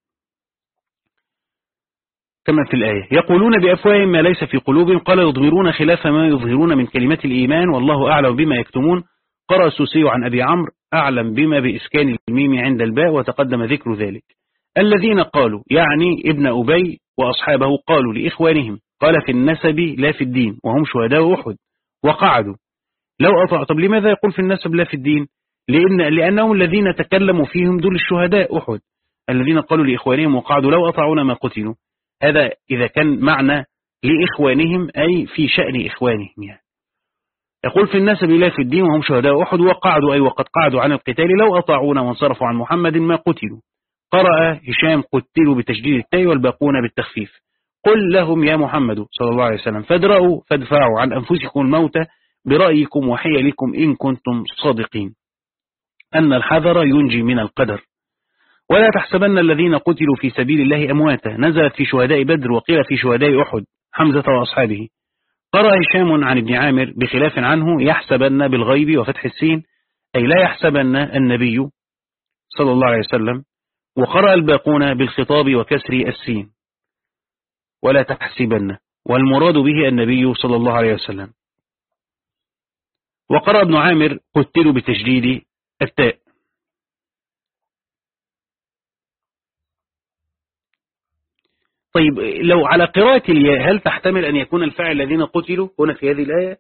كما في الآية. يقولون بأفواههم ما ليس في قلوبهم. قال يضمرون خلاف ما يظهرون من كلمات الإيمان والله أعلم بما يكتمون. قرأ السوسي عن أبي عمرو أعلم بما بإسكان الميم عند الباء وتقدم ذكر ذلك. الذين قالوا يعني ابن أبي وأصحابه قالوا لإخوانهم قال في النسب لا في الدين وهم شهداء أحد. وقعدوا لو أطع طب لماذا يقول في النسب لا في الدين؟ لأن لأنهم الذين تكلموا فيهم دول الشهداء أحد. الذين قالوا لإخوانهم وقعدوا لو أطعونا ما قتلوا. هذا إذا كان معنى لإخوانهم أي في شأن إخوانهم يعني. يقول في الناس بالله في الدين وهم شهداء أحد وقعدوا أي وقد قعدوا عن القتال لو أطاعونا وانصرفوا عن محمد ما قتلوا. قرأ هشام قتلوا بتشديد التاء والباقون بالتخفيف. قل لهم يا محمد صلى الله عليه وسلم فادرأوا فادفعوا عن أنفسكم الموت برأيكم وحيلكم إن كنتم صادقين. أن الحذر ينجي من القدر. ولا تحسبن الذين قتلوا في سبيل الله أمواتا. نزلت في شهداء بدر وقيل في شهداء أحد حمزة وأصحابه. قرأ هشام عن ابن عامر بخلاف عنه يحسبن بالغيب وفتح السين أي لا يحسبن النبي صلى الله عليه وسلم. وقرأ الباقون بالخطاب وكسر السين. ولا تحسبن. والمراد به النبي صلى الله عليه وسلم. وقرأ ابن عامر قتلوا بتجديد التاء. طيب لو على قراءة الياء هل تحتمل أن يكون الفاعل الذين قتلوا هنا في هذه الآية؟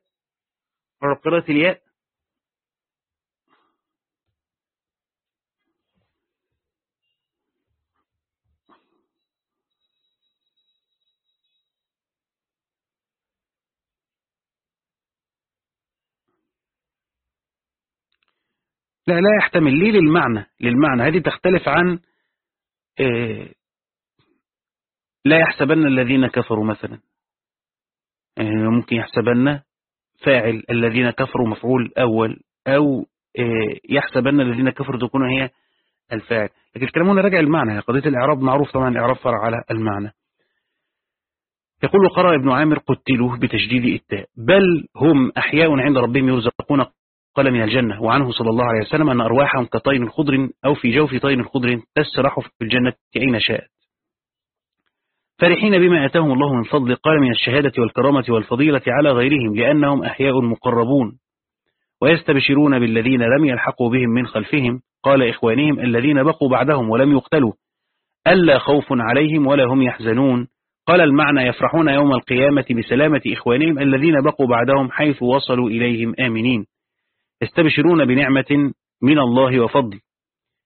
على قراءة الياء؟ لا لا يحتمل. ليه للمعنى؟ للمعنى. هذه تختلف عن آه، لا يحسبن الذين كفروا مثلا. يعني ممكن يحسبن فاعل الذين كفروا مفعول أول أو آه، يحسبن الذين كفروا تكون هي الفاعل. لكن الكلام هنا راجع المعنى قضية الإعراب معروف طبعا الإعراب فرع على المعنى. يقول قرأ ابن عامر قتلوا بتشديد التاء بل هم أحياء عند ربهم يرزقون قال من الجنة. وعنه صلى الله عليه وسلم أن أرواحهم كطين الخضر أو في جوف طين الخضر تسرح في الجنة أين شاءت. فرحين بما أتاهم الله من فضل قال من الشهادة والكرامة والفضيلة على غيرهم لأنهم أحياء مقربون. ويستبشرون بالذين لم يلحقوا بهم من خلفهم قال إخوانهم الذين بقوا بعدهم ولم يقتلوا ألا خوف عليهم ولا هم يحزنون. قال المعنى يفرحون يوم القيامة بسلامة إخوانهم الذين بقوا بعدهم حيث وصلوا إليهم آمنين. يستبشرون بنعمة من الله وفضل.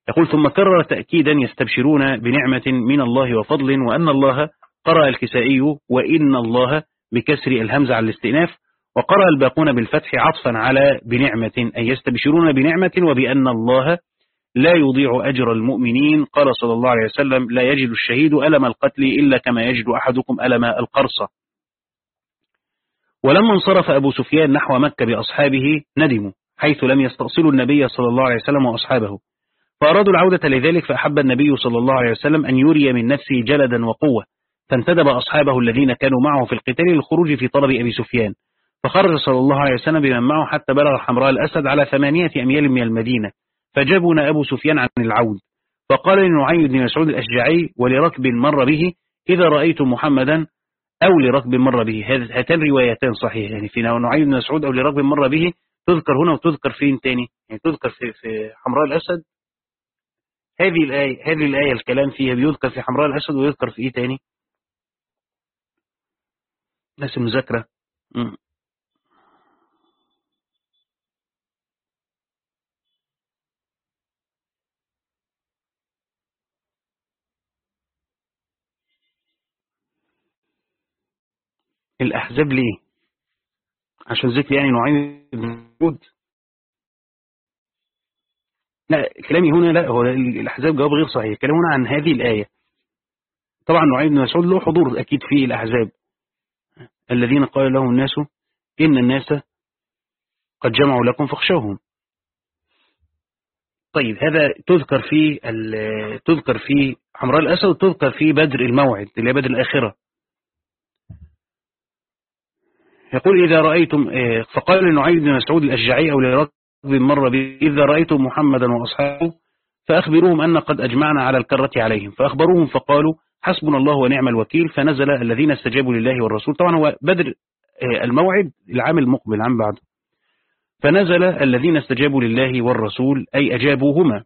يقول ثم كرر تأكيدا يستبشرون بنعمة من الله وفضل وأن الله قرأ الكسائي وإن الله بكسر الهمزة على الاستئناف وقرأ الباقون بالفتح عطفا على بنعمة أي يستبشرون بنعمة وبأن الله لا يضيع أجر المؤمنين. قال صلى الله عليه وسلم لا يجد الشهيد ألم القتل إلا كما يجد أحدكم ألم القرصة ولما انصرف أبو سفيان نحو مكة بأصحابه ندموا حيث لم يستأصلوا النبي صلى الله عليه وسلم وأصحابه. فأرادوا العودة لذلك فأحب النبي صلى الله عليه وسلم أن يري من نفسه جلدا وقوة. فانتدب أصحابه الذين كانوا معه في القتال للخروج في طلب أبي سفيان. فخرج صلى الله عليه وسلم بمن معه حتى بلغ حمراء الأسد على ثمانية أميال من المدينة فجبنا أبو سفيان عن العود. فقال لنعيم بن مسعود الأشجعي ولركب مر به إذا رأيت محمدا أو لركب مر به. هاتان روايتان صحيحة. يعني في نعيم بن مسعود أو لركب مر به تذكر هنا وتذكر فين تاني؟ يعني تذكر في, في حمراء الأسد؟ هذه الآية هذه الآية الكلام فيها بيذكر في حمراء الأسد ويذكر في إيه تاني؟ ناس المذاكرة. الأحزاب ليه؟ عشان ذكر يعني نوعين موجود لا كلامي هنا لا هو الأحزاب جواب غير صحيح. كلام هنا عن هذه الآية. طبعا نوعين بن مسعود له حضور أكيد في الأحزاب. الذين قال لهم الناس إن الناس قد جمعوا لكم فاخشوهم. طيب هذا تذكر في تذكر في حمراء الأسد وتذكر في بدر الموعد اللي بدر الآخرة. يقول إذا رأيتم آه، فقال لنعيد بن مسعود الأشجعي أو لركب مر إذا رأيتم محمدا وأصحابه فأخبروهم أن قد أجمعنا على الكرة عليهم. فأخبروهم فقالوا حسبنا الله ونعم الوكيل فنزل الذين استجابوا لله والرسول. طبعا هو بدر آه، الموعد العام المقبل العام بعده فنزل الذين استجابوا لله والرسول أي أجابوهما.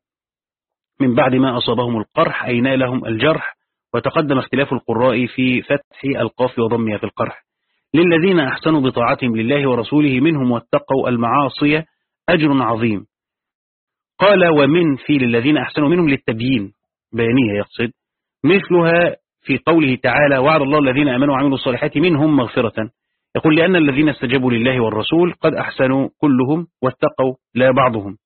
من بعد ما أصابهم القرح أي نالهم الجرح وتقدم اختلاف القراء في فتح القاف وضمها في القرح. للذين أحسنوا بطاعتهم لله ورسوله منهم واتقوا المعاصي أجر عظيم. قال ومن في للذين أحسنوا منهم للتبيين. بيانية يقصد. مثلها في قوله تعالى وعد الله الذين أمنوا وعملوا الصالحات منهم مغفرة. يقول لأن الذين استجابوا لله والرسول قد أحسنوا كلهم واتقوا لا بعضهم.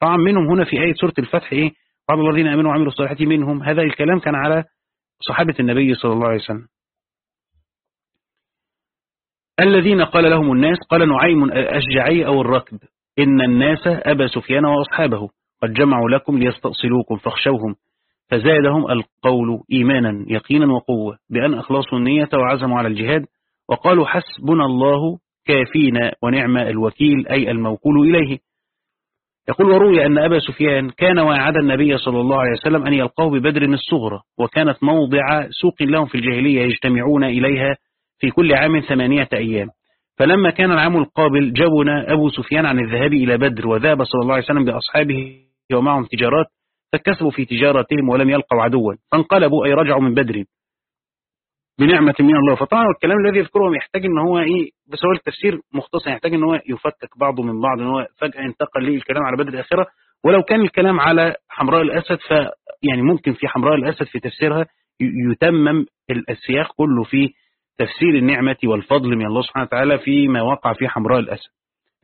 طبعا منهم هنا في آية سورة الفتح إيه؟ بعض الذين آمنوا وعملوا الصالحات منهم. هذا الكلام كان على صحابة النبي صلى الله عليه وسلم. الذين قال لهم الناس قال نعيم الأشجعي أو الركب إن الناس أبا سفيان وأصحابه قد جمعوا لكم ليستأصلوكم فاخشوهم فزادهم القول إيمانا يقينا وقوة بأن أخلصوا النية وعزموا على الجهاد وقالوا حسبنا الله كافينا ونعم الوكيل أي الموكول إليه. يقول وروي أن أبا سفيان كان وعد النبي صلى الله عليه وسلم أن يلقاه ببدر الصغرى وكانت موضع سوق لهم في الجاهلية يجتمعون إليها في كل عام ثمانية أيام. فلما كان العام القابل جبن أبو سفيان عن الذهاب إلى بدر وذهب صلى الله عليه وسلم بأصحابه ومعهم تجارات فكسبوا في تجارتهم ولم يلقوا عدوا فانقلبوا أي رجعوا من بدر بنعمة من الله. فطبعا الكلام الذي يذكره يحتاج إن هو إيه بس هو التفسير مختصر يحتاج إن هو يفكك بعضه من بعض إن هو فجأة انتقل ليه الكلام على بدر الآخرة. ولو كان الكلام على حمراء الأسد ف يعني ممكن في حمراء الأسد في تفسيرها يتمم السياق كله في تفسير النعمة والفضل من الله سبحانه وتعالى فيما وقع في حمراء الأسد.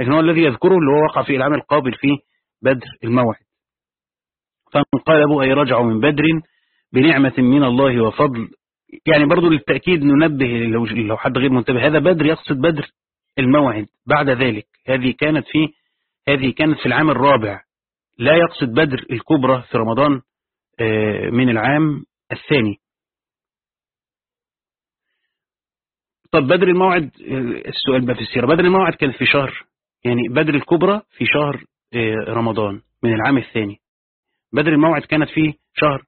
لكن هو الذي يذكره اللي هو وقع في العام القابل في بدر الموعد. فانقلبوا أي رجعوا من بدر بنعمة من الله وفضل. يعني برضو للتأكيد ننبه لو, حد غير منتبه هذا بدر يقصد بدر الموعد بعد ذلك. هذه كانت في هذه كانت في العام الرابع. لا يقصد بدر الكبرى في رمضان آه، من العام الثاني. طب بدر الموعد آه، السؤال بقى في السيرة. بدر الموعد كان في شهر يعني بدر الكبرى في شهر آه، رمضان من العام الثاني. بدر الموعد كانت في شهر.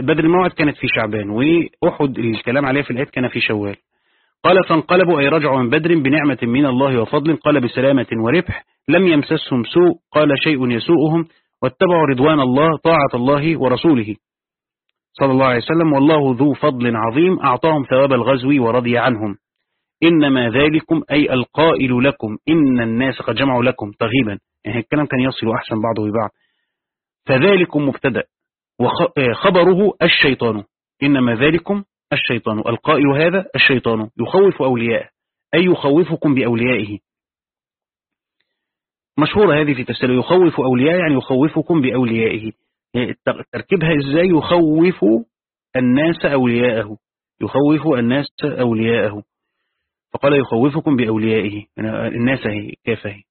بدر الموعد كانت في شعبان وأحد الكلام عليه في الآيات كان في شوال. قال فانقلبوا أي رجعوا من بدر بنعمة من الله وفضل قال بسلامة وربح لم يمسسهم سوء قال شيء يسوءهم واتبعوا رضوان الله طاعة الله ورسوله. صلى الله عليه وسلم والله ذو فضل عظيم أعطاهم ثواب الغزو ورضي عنهم. إنما ذلكم أي القائل لكم إن الناس قد جمعوا لكم تغيبا. يعني الكلام كان يصل أحسن بعضه ببعض. فذلكم مبتدأ. وخبره الشيطان. إنما ذلكم الشيطان. القائل هذا الشيطان. يخوف أولياءه. أي يخوفكم بأوليائه. مشهورة هذه في تفسير. يخوف أولياء يعني يخوفكم بأوليائه. يعني تركيبها إزاي؟ يخوف الناس أولياءه. يخوف الناس أولياءه. فقال يخوفكم بأوليائه الناس هي هي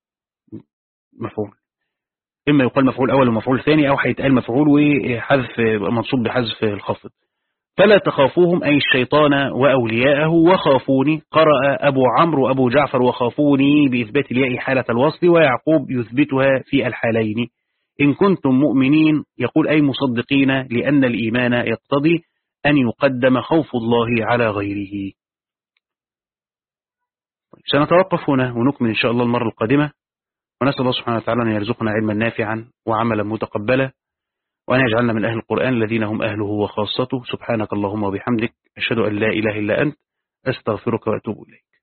مفعول. إما يقال مفعول أول ومفعول ثاني أو هيتقال مفعول وحذف منصوب بحذف الخفض فلا تخافوهم أي الشيطان وأولياءه وخافوني. قرأ أبو عمرو وأبو جعفر وخافوني بإثبات الياء حالة الوصل ويعقوب يثبتها في الحالين. إن كنتم مؤمنين يقول أي مصدقين لأن الإيمان يقتضي أن يقدم خوف الله على غيره. سنتوقف هنا ونكمل إن شاء الله المرة القادمة. ونسأل الله سبحانه وتعالى أن يرزقنا علما نافعا وعملا متقبلا. وأن يجعلنا من أهل القرآن الذين هم أهله وخاصته. سبحانك اللهم وبحمدك. أشهد أن لا إله إلا أنت. أستغفرك وأتوب إليك.